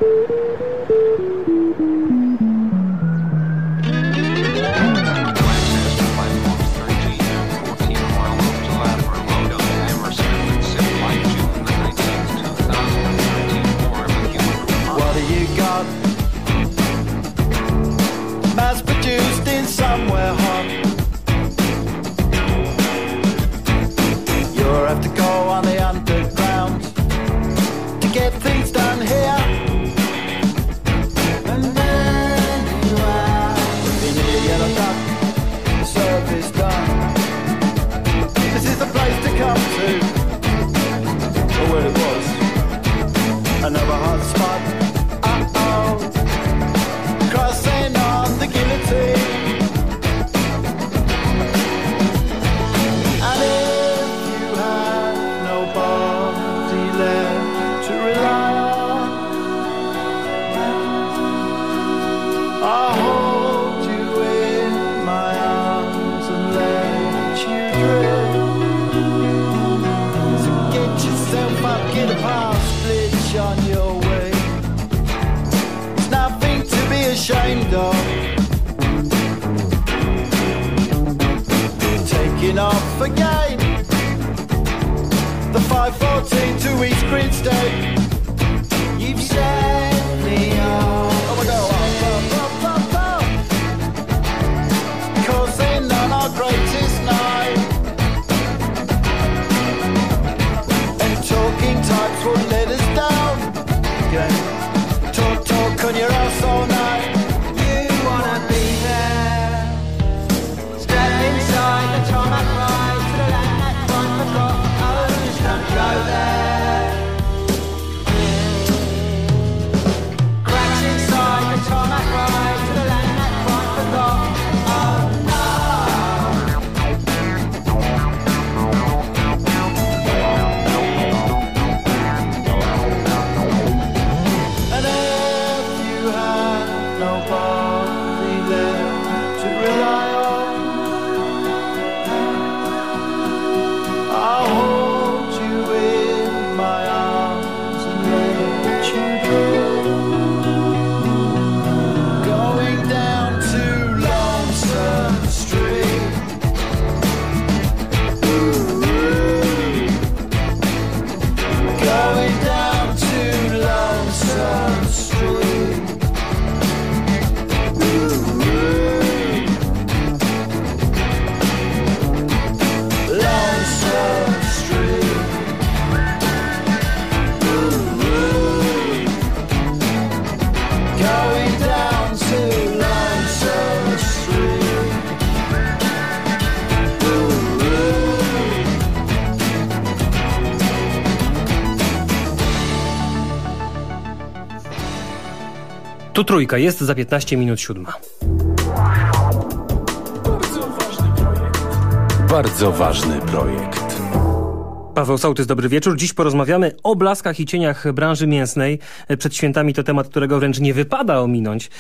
thank you again. The 514 to East Green State.
Tu trójka, jest za 15 minut siódma.
Bardzo ważny projekt.
Paweł Sołtys, dobry wieczór. Dziś porozmawiamy o blaskach i cieniach branży mięsnej. Przed świętami to temat, którego wręcz nie wypada ominąć.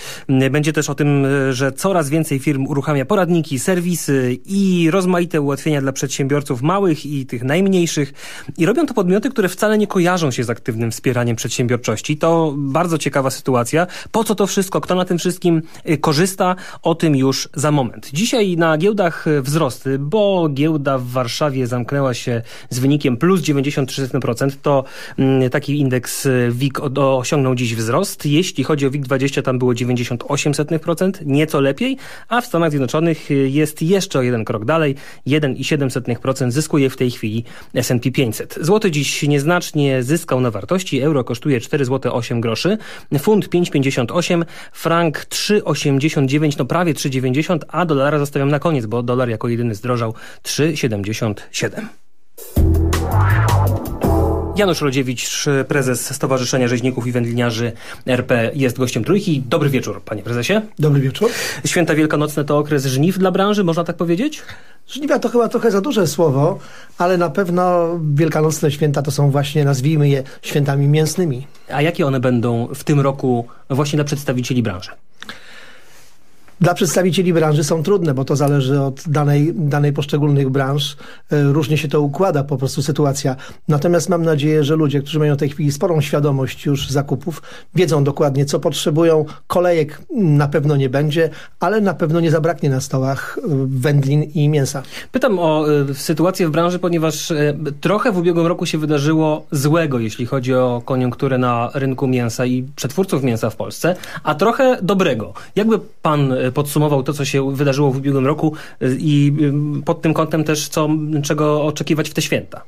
Będzie też o tym, że coraz więcej firm uruchamia poradniki, serwisy i rozmaite ułatwienia dla przedsiębiorców małych i tych najmniejszych. I robią to podmioty, które wcale nie kojarzą się z aktywnym wspieraniem przedsiębiorczości. To bardzo ciekawa sytuacja. Po co to wszystko? Kto na tym wszystkim y, korzysta? O tym już za moment. Dzisiaj na giełdach wzrosty, bo giełda w Warszawie zamknęła się z wynikiem plus 93%. To mm, taki indeks y, WIG osiągnął dziś wzrost. Jeśli chodzi o WIG20, tam było 98%, nieco lepiej, a w Stanach Zjednoczonych y, jest jeszcze o jeden krok dalej. 1,7% zyskuje w tej chwili S&P 500. Złoty dziś nieznacznie zyskał na wartości. Euro kosztuje 4 zł 8 groszy. Funt 5,58, frank 3,89, no prawie 3,90, a dolara zostawiam na koniec, bo dolar jako jedyny zdrożał 3,77. Janusz Rodziewicz, prezes Stowarzyszenia Rzeźników i Wędliniarzy RP jest gościem trójki. Dobry wieczór, panie prezesie.
Dobry wieczór.
Święta wielkanocne to okres żniw dla branży, można tak powiedzieć?
Żniwa to chyba trochę za duże słowo, ale na pewno wielkanocne święta to są właśnie, nazwijmy je, świętami mięsnymi.
A jakie one będą w tym roku właśnie dla przedstawicieli branży?
Dla przedstawicieli branży są trudne, bo to zależy od danej, danej poszczególnych branż. E, Różnie się to układa po prostu sytuacja. Natomiast mam nadzieję, że ludzie, którzy mają w tej chwili sporą świadomość już zakupów, wiedzą dokładnie, co potrzebują. Kolejek na pewno nie będzie, ale na pewno nie zabraknie na stołach e, wędlin i mięsa.
Pytam o y, sytuację w branży, ponieważ trochę w ubiegłym roku się wydarzyło złego, jeśli chodzi o koniunkturę na rynku mięsa i przetwórców mięsa w Polsce, a trochę dobrego. Jakby pan podsumował to, co się wydarzyło w ubiegłym roku y, i y, pod tym kątem też, co, czego oczekiwać w te święta?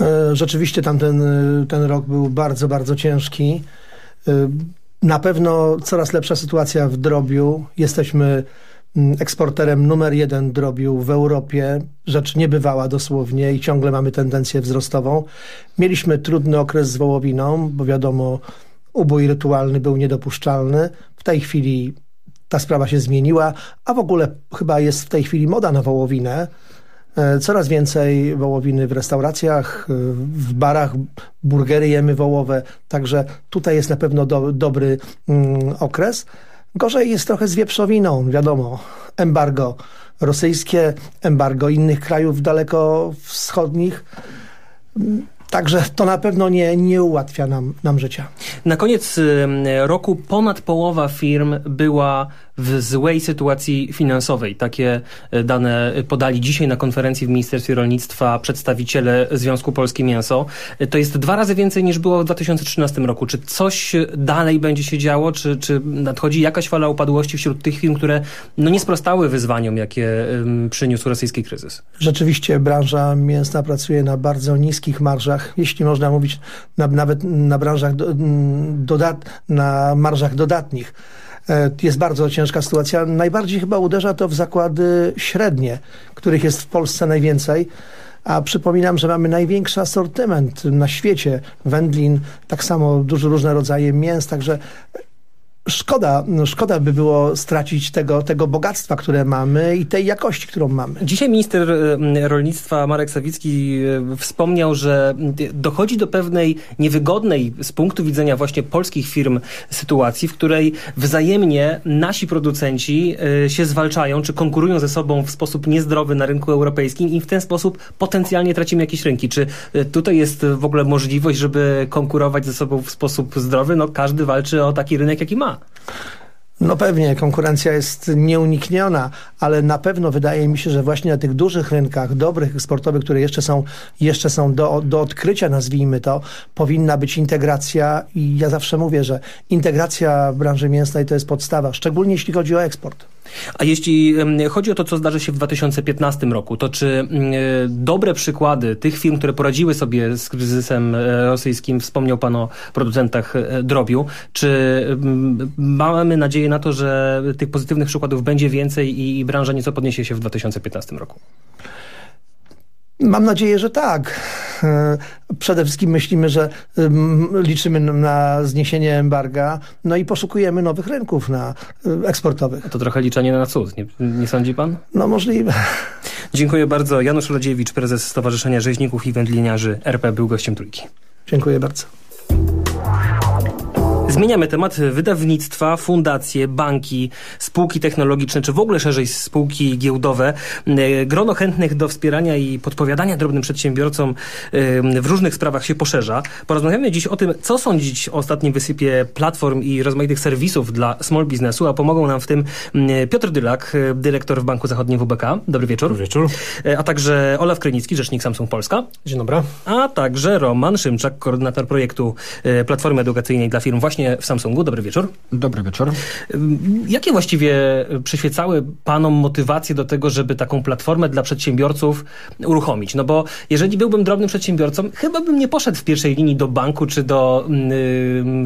E, Rzeczywiście tamten e, ten rok był bardzo, bardzo ciężki. E, Na pewno coraz lepsza sytuacja w drobiu. Jesteśmy mm, eksporterem numer jeden drobiu w Europie. Rzecz niebywała dosłownie i ciągle mamy tendencję wzrostową. Mieliśmy trudny okres z wołowiną, bo wiadomo, ubój rytualny był niedopuszczalny. W tej chwili ta sprawa się zmieniła, a w ogóle chyba jest w tej chwili moda na wołowinę. E, Coraz więcej wołowiny w restauracjach, e, w barach, burgery jemy wołowe, także tutaj jest na pewno do, dobry mm, okres. Gorzej jest trochę z wieprzowiną, wiadomo, embargo rosyjskie, embargo innych krajów daleko wschodnich. Także to na pewno nie, nie ułatwia nam, nam życia.
Na koniec roku ponad połowa firm była w złej sytuacji finansowej. Takie e, dane podali dzisiaj na konferencji w Ministerstwie Rolnictwa przedstawiciele Związku Polskie Mięso. E, To jest dwa razy więcej niż było w 2013 roku. Czy coś dalej będzie się działo? Czy, czy nadchodzi jakaś fala upadłości wśród tych firm, które no, nie sprostały wyzwaniom, jakie ym, przyniósł rosyjski kryzys?
Rzeczywiście branża mięsna pracuje na bardzo niskich marżach, jeśli można mówić na, nawet na branżach do, dodat, na marżach dodatnich. E, Jest bardzo ciężka sytuacja. Najbardziej chyba uderza to w zakłady średnie, których jest w Polsce najwięcej. A przypominam, że mamy największy asortyment na świecie wędlin, tak samo duże różne rodzaje mięs, także szkoda, no szkoda by było stracić tego, tego bogactwa, które mamy i tej jakości, którą mamy.
Dzisiaj minister e, rolnictwa Marek Sawicki e, wspomniał, że dochodzi do pewnej niewygodnej z punktu widzenia właśnie polskich firm sytuacji, w której wzajemnie nasi producenci e, się zwalczają, czy konkurują ze sobą w sposób niezdrowy na rynku europejskim i w ten sposób potencjalnie tracimy jakieś rynki. Czy tutaj jest w ogóle możliwość, żeby konkurować ze sobą w sposób zdrowy? No każdy walczy o taki rynek, jaki ma.
No pewnie, konkurencja jest nieunikniona, ale na pewno wydaje mi się, że właśnie na tych dużych rynkach, dobrych, eksportowych, które jeszcze są, jeszcze są do, do odkrycia, nazwijmy to, powinna być integracja i ja zawsze mówię, że integracja branży mięsnej to jest podstawa, szczególnie jeśli chodzi o eksport.
A jeśli chodzi o to, co zdarzy się w 2015 roku, to czy dobre przykłady tych firm, które poradziły sobie z kryzysem e, rosyjskim, wspomniał Pan o producentach e, drobiu, czy mamy nadzieję na to, że tych pozytywnych przykładów będzie więcej i branża nieco podniesie się w 2015 roku?
Mam nadzieję, że tak. E, Przede wszystkim myślimy, że ym, liczymy na zniesienie embarga, no i poszukujemy nowych rynków na y, eksportowych.
To trochę liczenie na cud, nie, nie sądzi Pan?
No możliwe.
Dziękuję bardzo. Janusz Radziewicz, prezes Stowarzyszenia Rzeźników i Wędliniarzy RP, był gościem Trójki.
Dziękuję bardzo.
Zmieniamy temat wydawnictwa, fundacje, banki, spółki technologiczne, czy w ogóle szerzej spółki giełdowe. E, Grono chętnych do wspierania i podpowiadania drobnym przedsiębiorcom e, w różnych sprawach się poszerza. Porozmawiamy dziś o tym, co sądzić o ostatnim wysypie platform i rozmaitych serwisów dla small biznesu, a pomogą nam w tym m, Piotr Dylak, e, dyrektor w Banku Zachodnim WBK. Dobry wieczór. Dobry
wieczór.
A także Olaf Krynicki, rzecznik Samsung Polska.
Dzień dobry.
A także Roman Szymczak, koordynator projektu Platformy Edukacyjnej dla Firm właśnie w Samsungu. Dobry wieczór.
Dobry wieczór.
Jakie właściwie przyświecały Panom motywacje do tego, żeby taką platformę dla przedsiębiorców uruchomić? No bo jeżeli byłbym drobnym przedsiębiorcą, chyba bym nie poszedł w pierwszej linii do banku czy do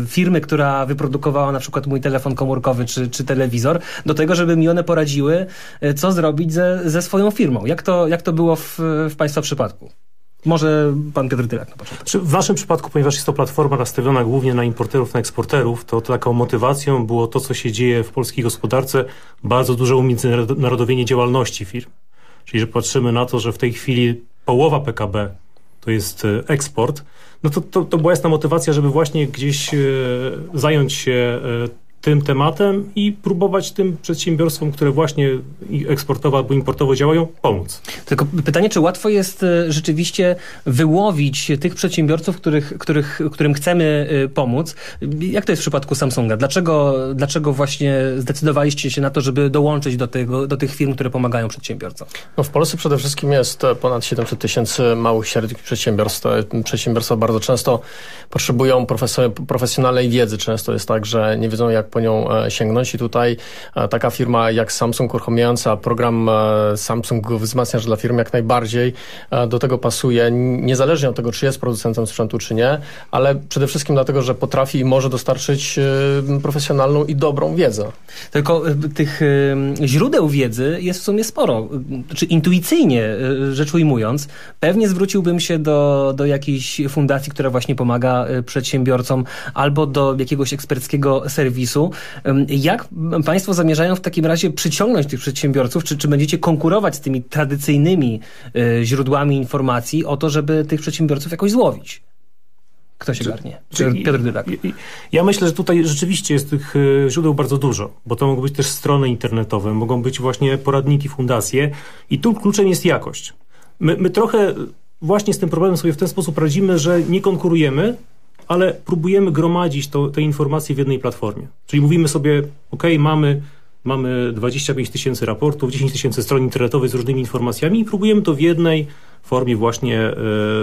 firmy, która wyprodukowała na przykład mój telefon komórkowy czy, czy telewizor, do tego, żeby mi one poradziły, y, co zrobić ze, ze swoją firmą. Jak to, jak to było w, w Państwa przypadku? Może pan Piotr Dylak na początek.
Czy W waszym przypadku, ponieważ jest to platforma nastawiona głównie na importerów, na eksporterów, to taką motywacją było to, co się dzieje w polskiej gospodarce, bardzo duże umiędzynarodowienie działalności firm. Czyli, że patrzymy na to, że w tej chwili połowa PKB to jest e, eksport, no to, to, to była jasna motywacja, żeby właśnie gdzieś e, zająć się e, tym tematem i próbować tym przedsiębiorstwom, które właśnie eksportowo albo importowo działają, pomóc.
Tylko pytanie, czy łatwo jest e, rzeczywiście wyłowić tych przedsiębiorców, których, których, którym chcemy e, pomóc? Jak to jest w przypadku Samsunga? Dlaczego, dlaczego właśnie zdecydowaliście się na to, żeby dołączyć do, tego, do tych firm, które pomagają przedsiębiorcom?
No w Polsce przede wszystkim jest e, ponad 700 tysięcy małych i średnich przedsiębiorstw. Przedsiębiorstwa bardzo często potrzebują profes- profesjonalnej wiedzy. Często jest tak, że nie wiedzą jak po nią e, sięgnąć i tutaj e, taka firma jak Samsung uruchamiająca program e, Samsung wzmacniacz dla firm jak najbardziej do tego pasuje, niezależnie od tego, czy jest producentem sprzętu, czy nie, ale przede wszystkim dlatego, że potrafi i może dostarczyć profesjonalną i dobrą wiedzę.
Tylko tych źródeł wiedzy jest w sumie sporo. Czy intuicyjnie rzecz ujmując, pewnie zwróciłbym się do, do jakiejś fundacji, która właśnie pomaga przedsiębiorcom, albo do jakiegoś eksperckiego serwisu. Jak Państwo zamierzają w takim razie przyciągnąć tych przedsiębiorców? Czy, czy będziecie konkurować z tymi tradycyjnymi e, źródłami informacji o to, żeby tych przedsiębiorców jakoś złowić? Kto się garnie? Piotr
i- Ja myślę, że tutaj rzeczywiście jest tych e, źródeł bardzo dużo, bo to mogą być też strony internetowe, mogą być właśnie poradniki, fundacje i tu kluczem jest jakość. My, my trochę właśnie z tym problemem sobie w ten sposób radzimy, że nie konkurujemy, ale próbujemy gromadzić to, te informacje w jednej platformie. Czyli mówimy sobie, ok, mamy mamy 25 tysięcy raportów, 10 tysięcy stron internetowych z różnymi informacjami i próbujemy to w jednej formie właśnie e,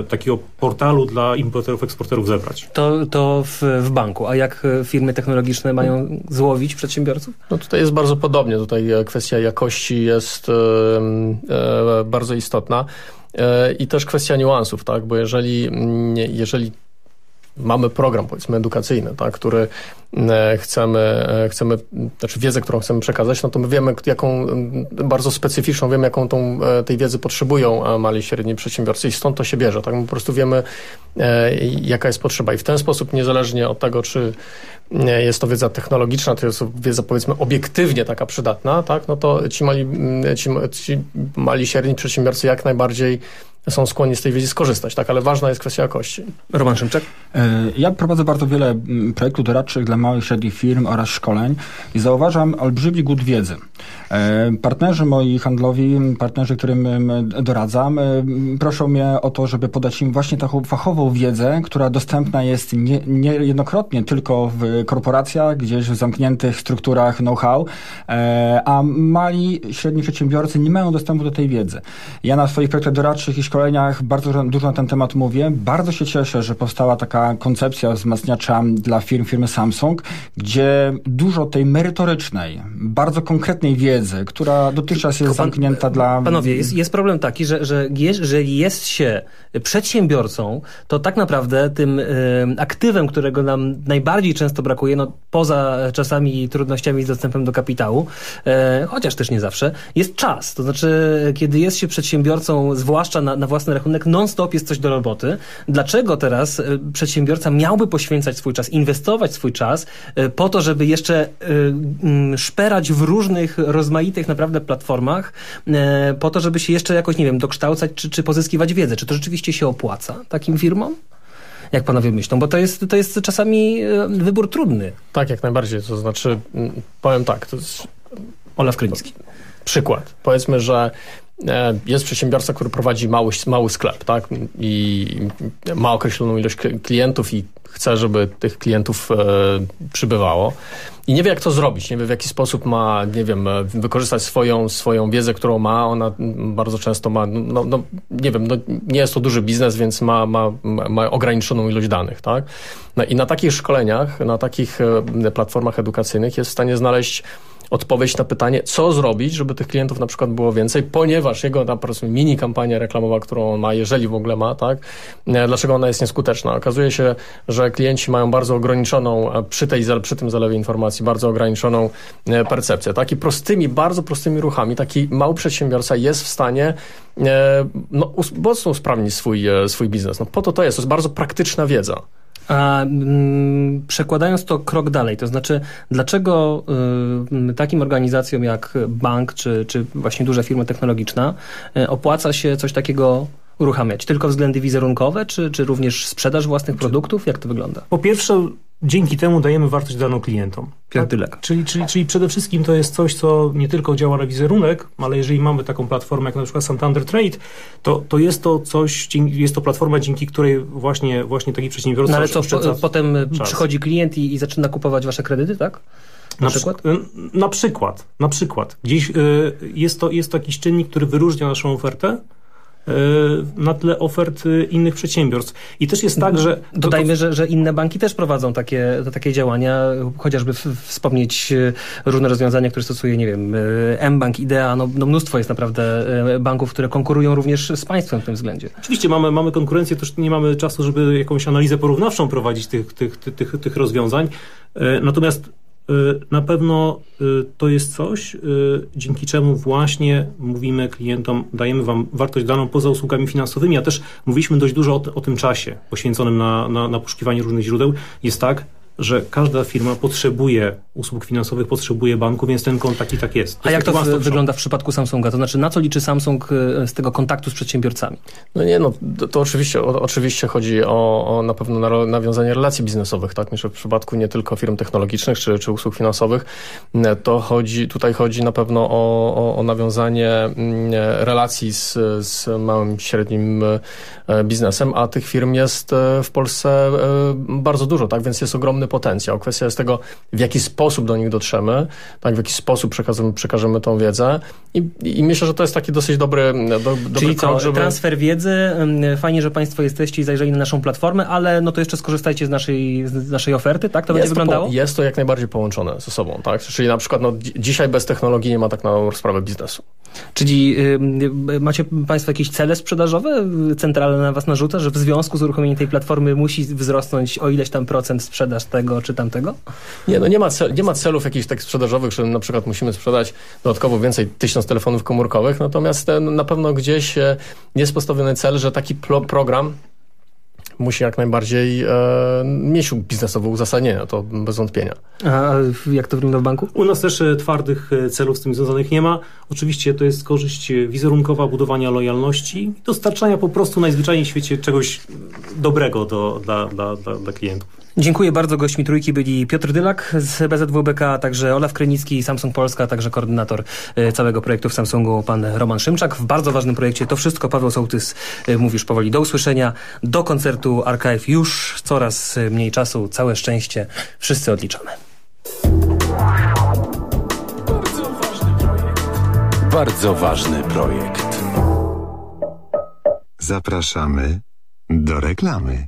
takiego portalu dla importerów, eksporterów zebrać.
To, to w, w banku. A jak firmy technologiczne mają złowić przedsiębiorców?
No tutaj jest bardzo podobnie. Tutaj e, kwestia jakości jest e, e, bardzo istotna. I też kwestia niuansów, tak? Bo jeżeli, mm, jeżeli mamy program, powiedzmy, edukacyjny, tak, który e, chcemy, e, chcemy, znaczy wiedzę, którą chcemy przekazać, no to my wiemy, jaką m, bardzo specyficzną, wiemy, jaką tą, e, tej wiedzy potrzebują mali i średni przedsiębiorcy i stąd to się bierze, tak, my po prostu wiemy, jaka jest potrzeba. I w ten sposób, niezależnie od tego, czy jest to wiedza technologiczna, to jest wiedza, powiedzmy, obiektywnie taka przydatna, tak, no to ci mali, m, ci, ci mali średni przedsiębiorcy jak najbardziej są skłonni z tej wiedzy skorzystać, tak, ale ważna jest kwestia jakości.
Roman Szymczak?
E, Ja prowadzę bardzo wiele projektów doradczych dla małych i średnich firm oraz szkoleń i zauważam olbrzymi głód wiedzy. E, Partnerzy moi handlowi, partnerzy, którym doradzam, em, proszą mnie o to, żeby podać im właśnie taką fachową wiedzę, która dostępna jest nie, nie jednokrotnie tylko w korporacjach, gdzieś w zamkniętych strukturach know-how, e, a mali, średni przedsiębiorcy nie mają dostępu do tej wiedzy. Ja na swoich projektach doradczych i szkoleniach bardzo dużo na ten temat mówię. Bardzo się cieszę, że powstała taka koncepcja wzmacniacza dla firm, firmy Samsung, gdzie dużo tej merytorycznej, bardzo konkretnej wiedzy, która dotychczas jest zamknięta dla...
Panowie, jest, jest problem taki, że, że jeżeli jest się przedsiębiorcą, to tak naprawdę tym y, aktywem, którego nam najbardziej często brakuje, no poza czasami trudnościami z dostępem do kapitału, e, chociaż też nie zawsze, jest czas. To znaczy, kiedy jest się przedsiębiorcą, zwłaszcza na, na własny rachunek, non-stop jest coś do roboty. Dlaczego teraz e, przedsiębiorca miałby poświęcać swój czas, inwestować swój czas e, po to, żeby jeszcze e, mm, szperać w różnych rozmaitych naprawdę platformach, po to, żeby się jeszcze jakoś, nie wiem, dokształcać czy, czy pozyskiwać wiedzę? Czy to rzeczywiście się opłaca takim firmom? Jak panowie myślą? Bo to jest, to jest czasami wybór trudny.
Tak, jak najbardziej. To znaczy, mm, powiem tak, to jest
Olaf Krynicki.
przykład. Powiedzmy, że jest przedsiębiorca, który prowadzi mały, mały sklep, tak? I ma określoną ilość kli- klientów i chce, żeby tych klientów e, przybywało. I nie wie, jak to zrobić, nie wie, w jaki sposób ma, nie wiem, e, wykorzystać swoją, swoją wiedzę, którą ma. Ona bardzo często ma, no, no nie wiem, no, nie jest to duży biznes, więc ma, ma, ma ograniczoną ilość danych, tak? No i na takich szkoleniach, na takich e, platformach edukacyjnych jest w stanie znaleźć odpowiedź na pytanie, co zrobić, żeby tych klientów na przykład było więcej, ponieważ jego tam powiedzmy mini kampania reklamowa, którą on ma, jeżeli w ogóle ma, tak, e, dlaczego ona jest nieskuteczna? Okazuje się, że klienci mają bardzo ograniczoną, e, przy, tej, przy tym zalewie informacji, bardzo ograniczoną e, percepcję, tak, i prostymi, bardzo prostymi ruchami taki mały przedsiębiorca jest w stanie no, mocno usprawnić swój, swój biznes. No po to to jest, to jest bardzo praktyczna wiedza.
A mm, przekładając to krok dalej, to znaczy, dlaczego y, takim organizacjom jak bank, czy, czy właśnie duża firma technologiczna y, opłaca się coś takiego uruchamiać? Tylko względy wizerunkowe, czy, czy również sprzedaż własnych produktów? Jak to wygląda?
Po pierwsze, dzięki temu dajemy wartość daną klientom.
Piotr Dylek.
Czyli, czyli, czyli przede wszystkim to jest coś, co nie tylko działa na wizerunek, ale jeżeli mamy taką platformę jak na przykład Santander Trade, to, to jest to coś, jest to platforma, dzięki której właśnie, właśnie taki przedsiębiorca
No ale co, potem
czas.
przychodzi klient i, i zaczyna kupować wasze kredyty, tak? Na, przykład?
przy- y, Na przykład. Na przykład. Gdzieś y, jest, to, jest to jakiś czynnik, który wyróżnia naszą ofertę na tle ofert y, innych przedsiębiorstw. I też jest tak, że...
Dodajmy, że, że inne banki też prowadzą takie, takie działania, chociażby wspomnieć e, różne rozwiązania, które stosuje, nie wiem, e, mBank, Idea, no, no mnóstwo jest naprawdę e, banków, które konkurują również z państwem w tym względzie.
Oczywiście mamy, mamy konkurencję, też nie mamy czasu, żeby jakąś analizę porównawczą prowadzić tych, tych, tych, tych, tych rozwiązań. E, Natomiast e, na pewno e, to jest coś, e, dzięki czemu właśnie mówimy klientom, dajemy wam wartość daną poza usługami finansowymi, a też mówiliśmy dość dużo o, o tym czasie poświęconym na, na, na poszukiwanie różnych źródeł. Jest tak, że każda firma potrzebuje usług finansowych, potrzebuje banku, więc ten kontakt i tak jest.
A jak to w, wygląda w przypadku Samsunga? To znaczy, na co liczy Samsung e, z tego kontaktu z przedsiębiorcami?
No nie, no to, to oczywiście, o, oczywiście chodzi o, o na pewno na, nawiązanie relacji biznesowych, tak? Myślę, że w przypadku nie tylko firm technologicznych czy, czy usług finansowych, to chodzi, tutaj chodzi na pewno o, o, o nawiązanie relacji z, z małym, średnim biznesem, a tych firm jest e, w Polsce e, bardzo dużo, tak? Więc jest ogromny potencjał. Kwestia jest tego, w jaki sposób do nich dotrzemy, tak, w jaki sposób przekażemy, przekażemy tą wiedzę i, i myślę, że to jest taki dosyć dobry, do, dobry
Czyli co,
krok, żeby...
transfer wiedzy, fajnie, że Państwo jesteście i zajrzeli na naszą platformę, ale no to jeszcze skorzystajcie z naszej, z naszej oferty, tak? To będzie
jest
wyglądało?
To, po- jest to jak najbardziej połączone ze sobą, tak? Czyli na przykład no, dzi- dzisiaj bez technologii nie ma tak na sprawę biznesu.
Czyli y, macie Państwo jakieś cele sprzedażowe? Centralne na Was narzuca, że w związku z uruchomieniem tej platformy musi wzrosnąć o ileś tam procent sprzedaż tego czy tamtego?
Nie, no nie ma, cel, nie ma celów jakichś tak sprzedażowych, że na przykład musimy sprzedać dodatkowo więcej tysiąc telefonów komórkowych, natomiast e, na pewno gdzieś e, jest postawiony cel, że taki plo, program musi jak najbardziej e, mieć biznesowe uzasadnienie, to bez wątpienia.
A jak to wygląda w banku?
U nas też e, twardych e, celów z tym związanych nie ma. Oczywiście to jest korzyść e, wizerunkowa, budowania lojalności i dostarczania po prostu najzwyczajniej w świecie czegoś dobrego do, dla, dla, dla, dla klientów.
Dziękuję bardzo. Gośćmi trójki byli Piotr Dylak z BZWBK, a także Olaf Krenicki, Samsung Polska, a także koordynator e, całego projektu w Samsungu, pan Roman Szymczak. W bardzo ważnym projekcie to wszystko. Paweł Sołtys e, mówisz powoli do usłyszenia. Do koncertu Archive już coraz e, mniej czasu. Całe szczęście. Wszyscy odliczamy.
Bardzo ważny projekt.
Zapraszamy do reklamy.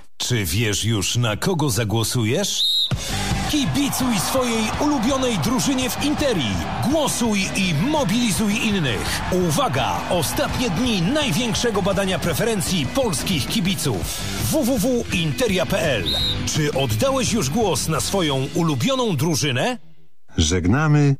Czy wiesz już na kogo zagłosujesz? Kibicuj swojej ulubionej drużynie w Interii. Głosuj i mobilizuj innych. Uwaga! Ostatnie dni największego badania preferencji polskich kibiców. www.interia.pl Czy oddałeś już głos na swoją ulubioną drużynę?
Żegnamy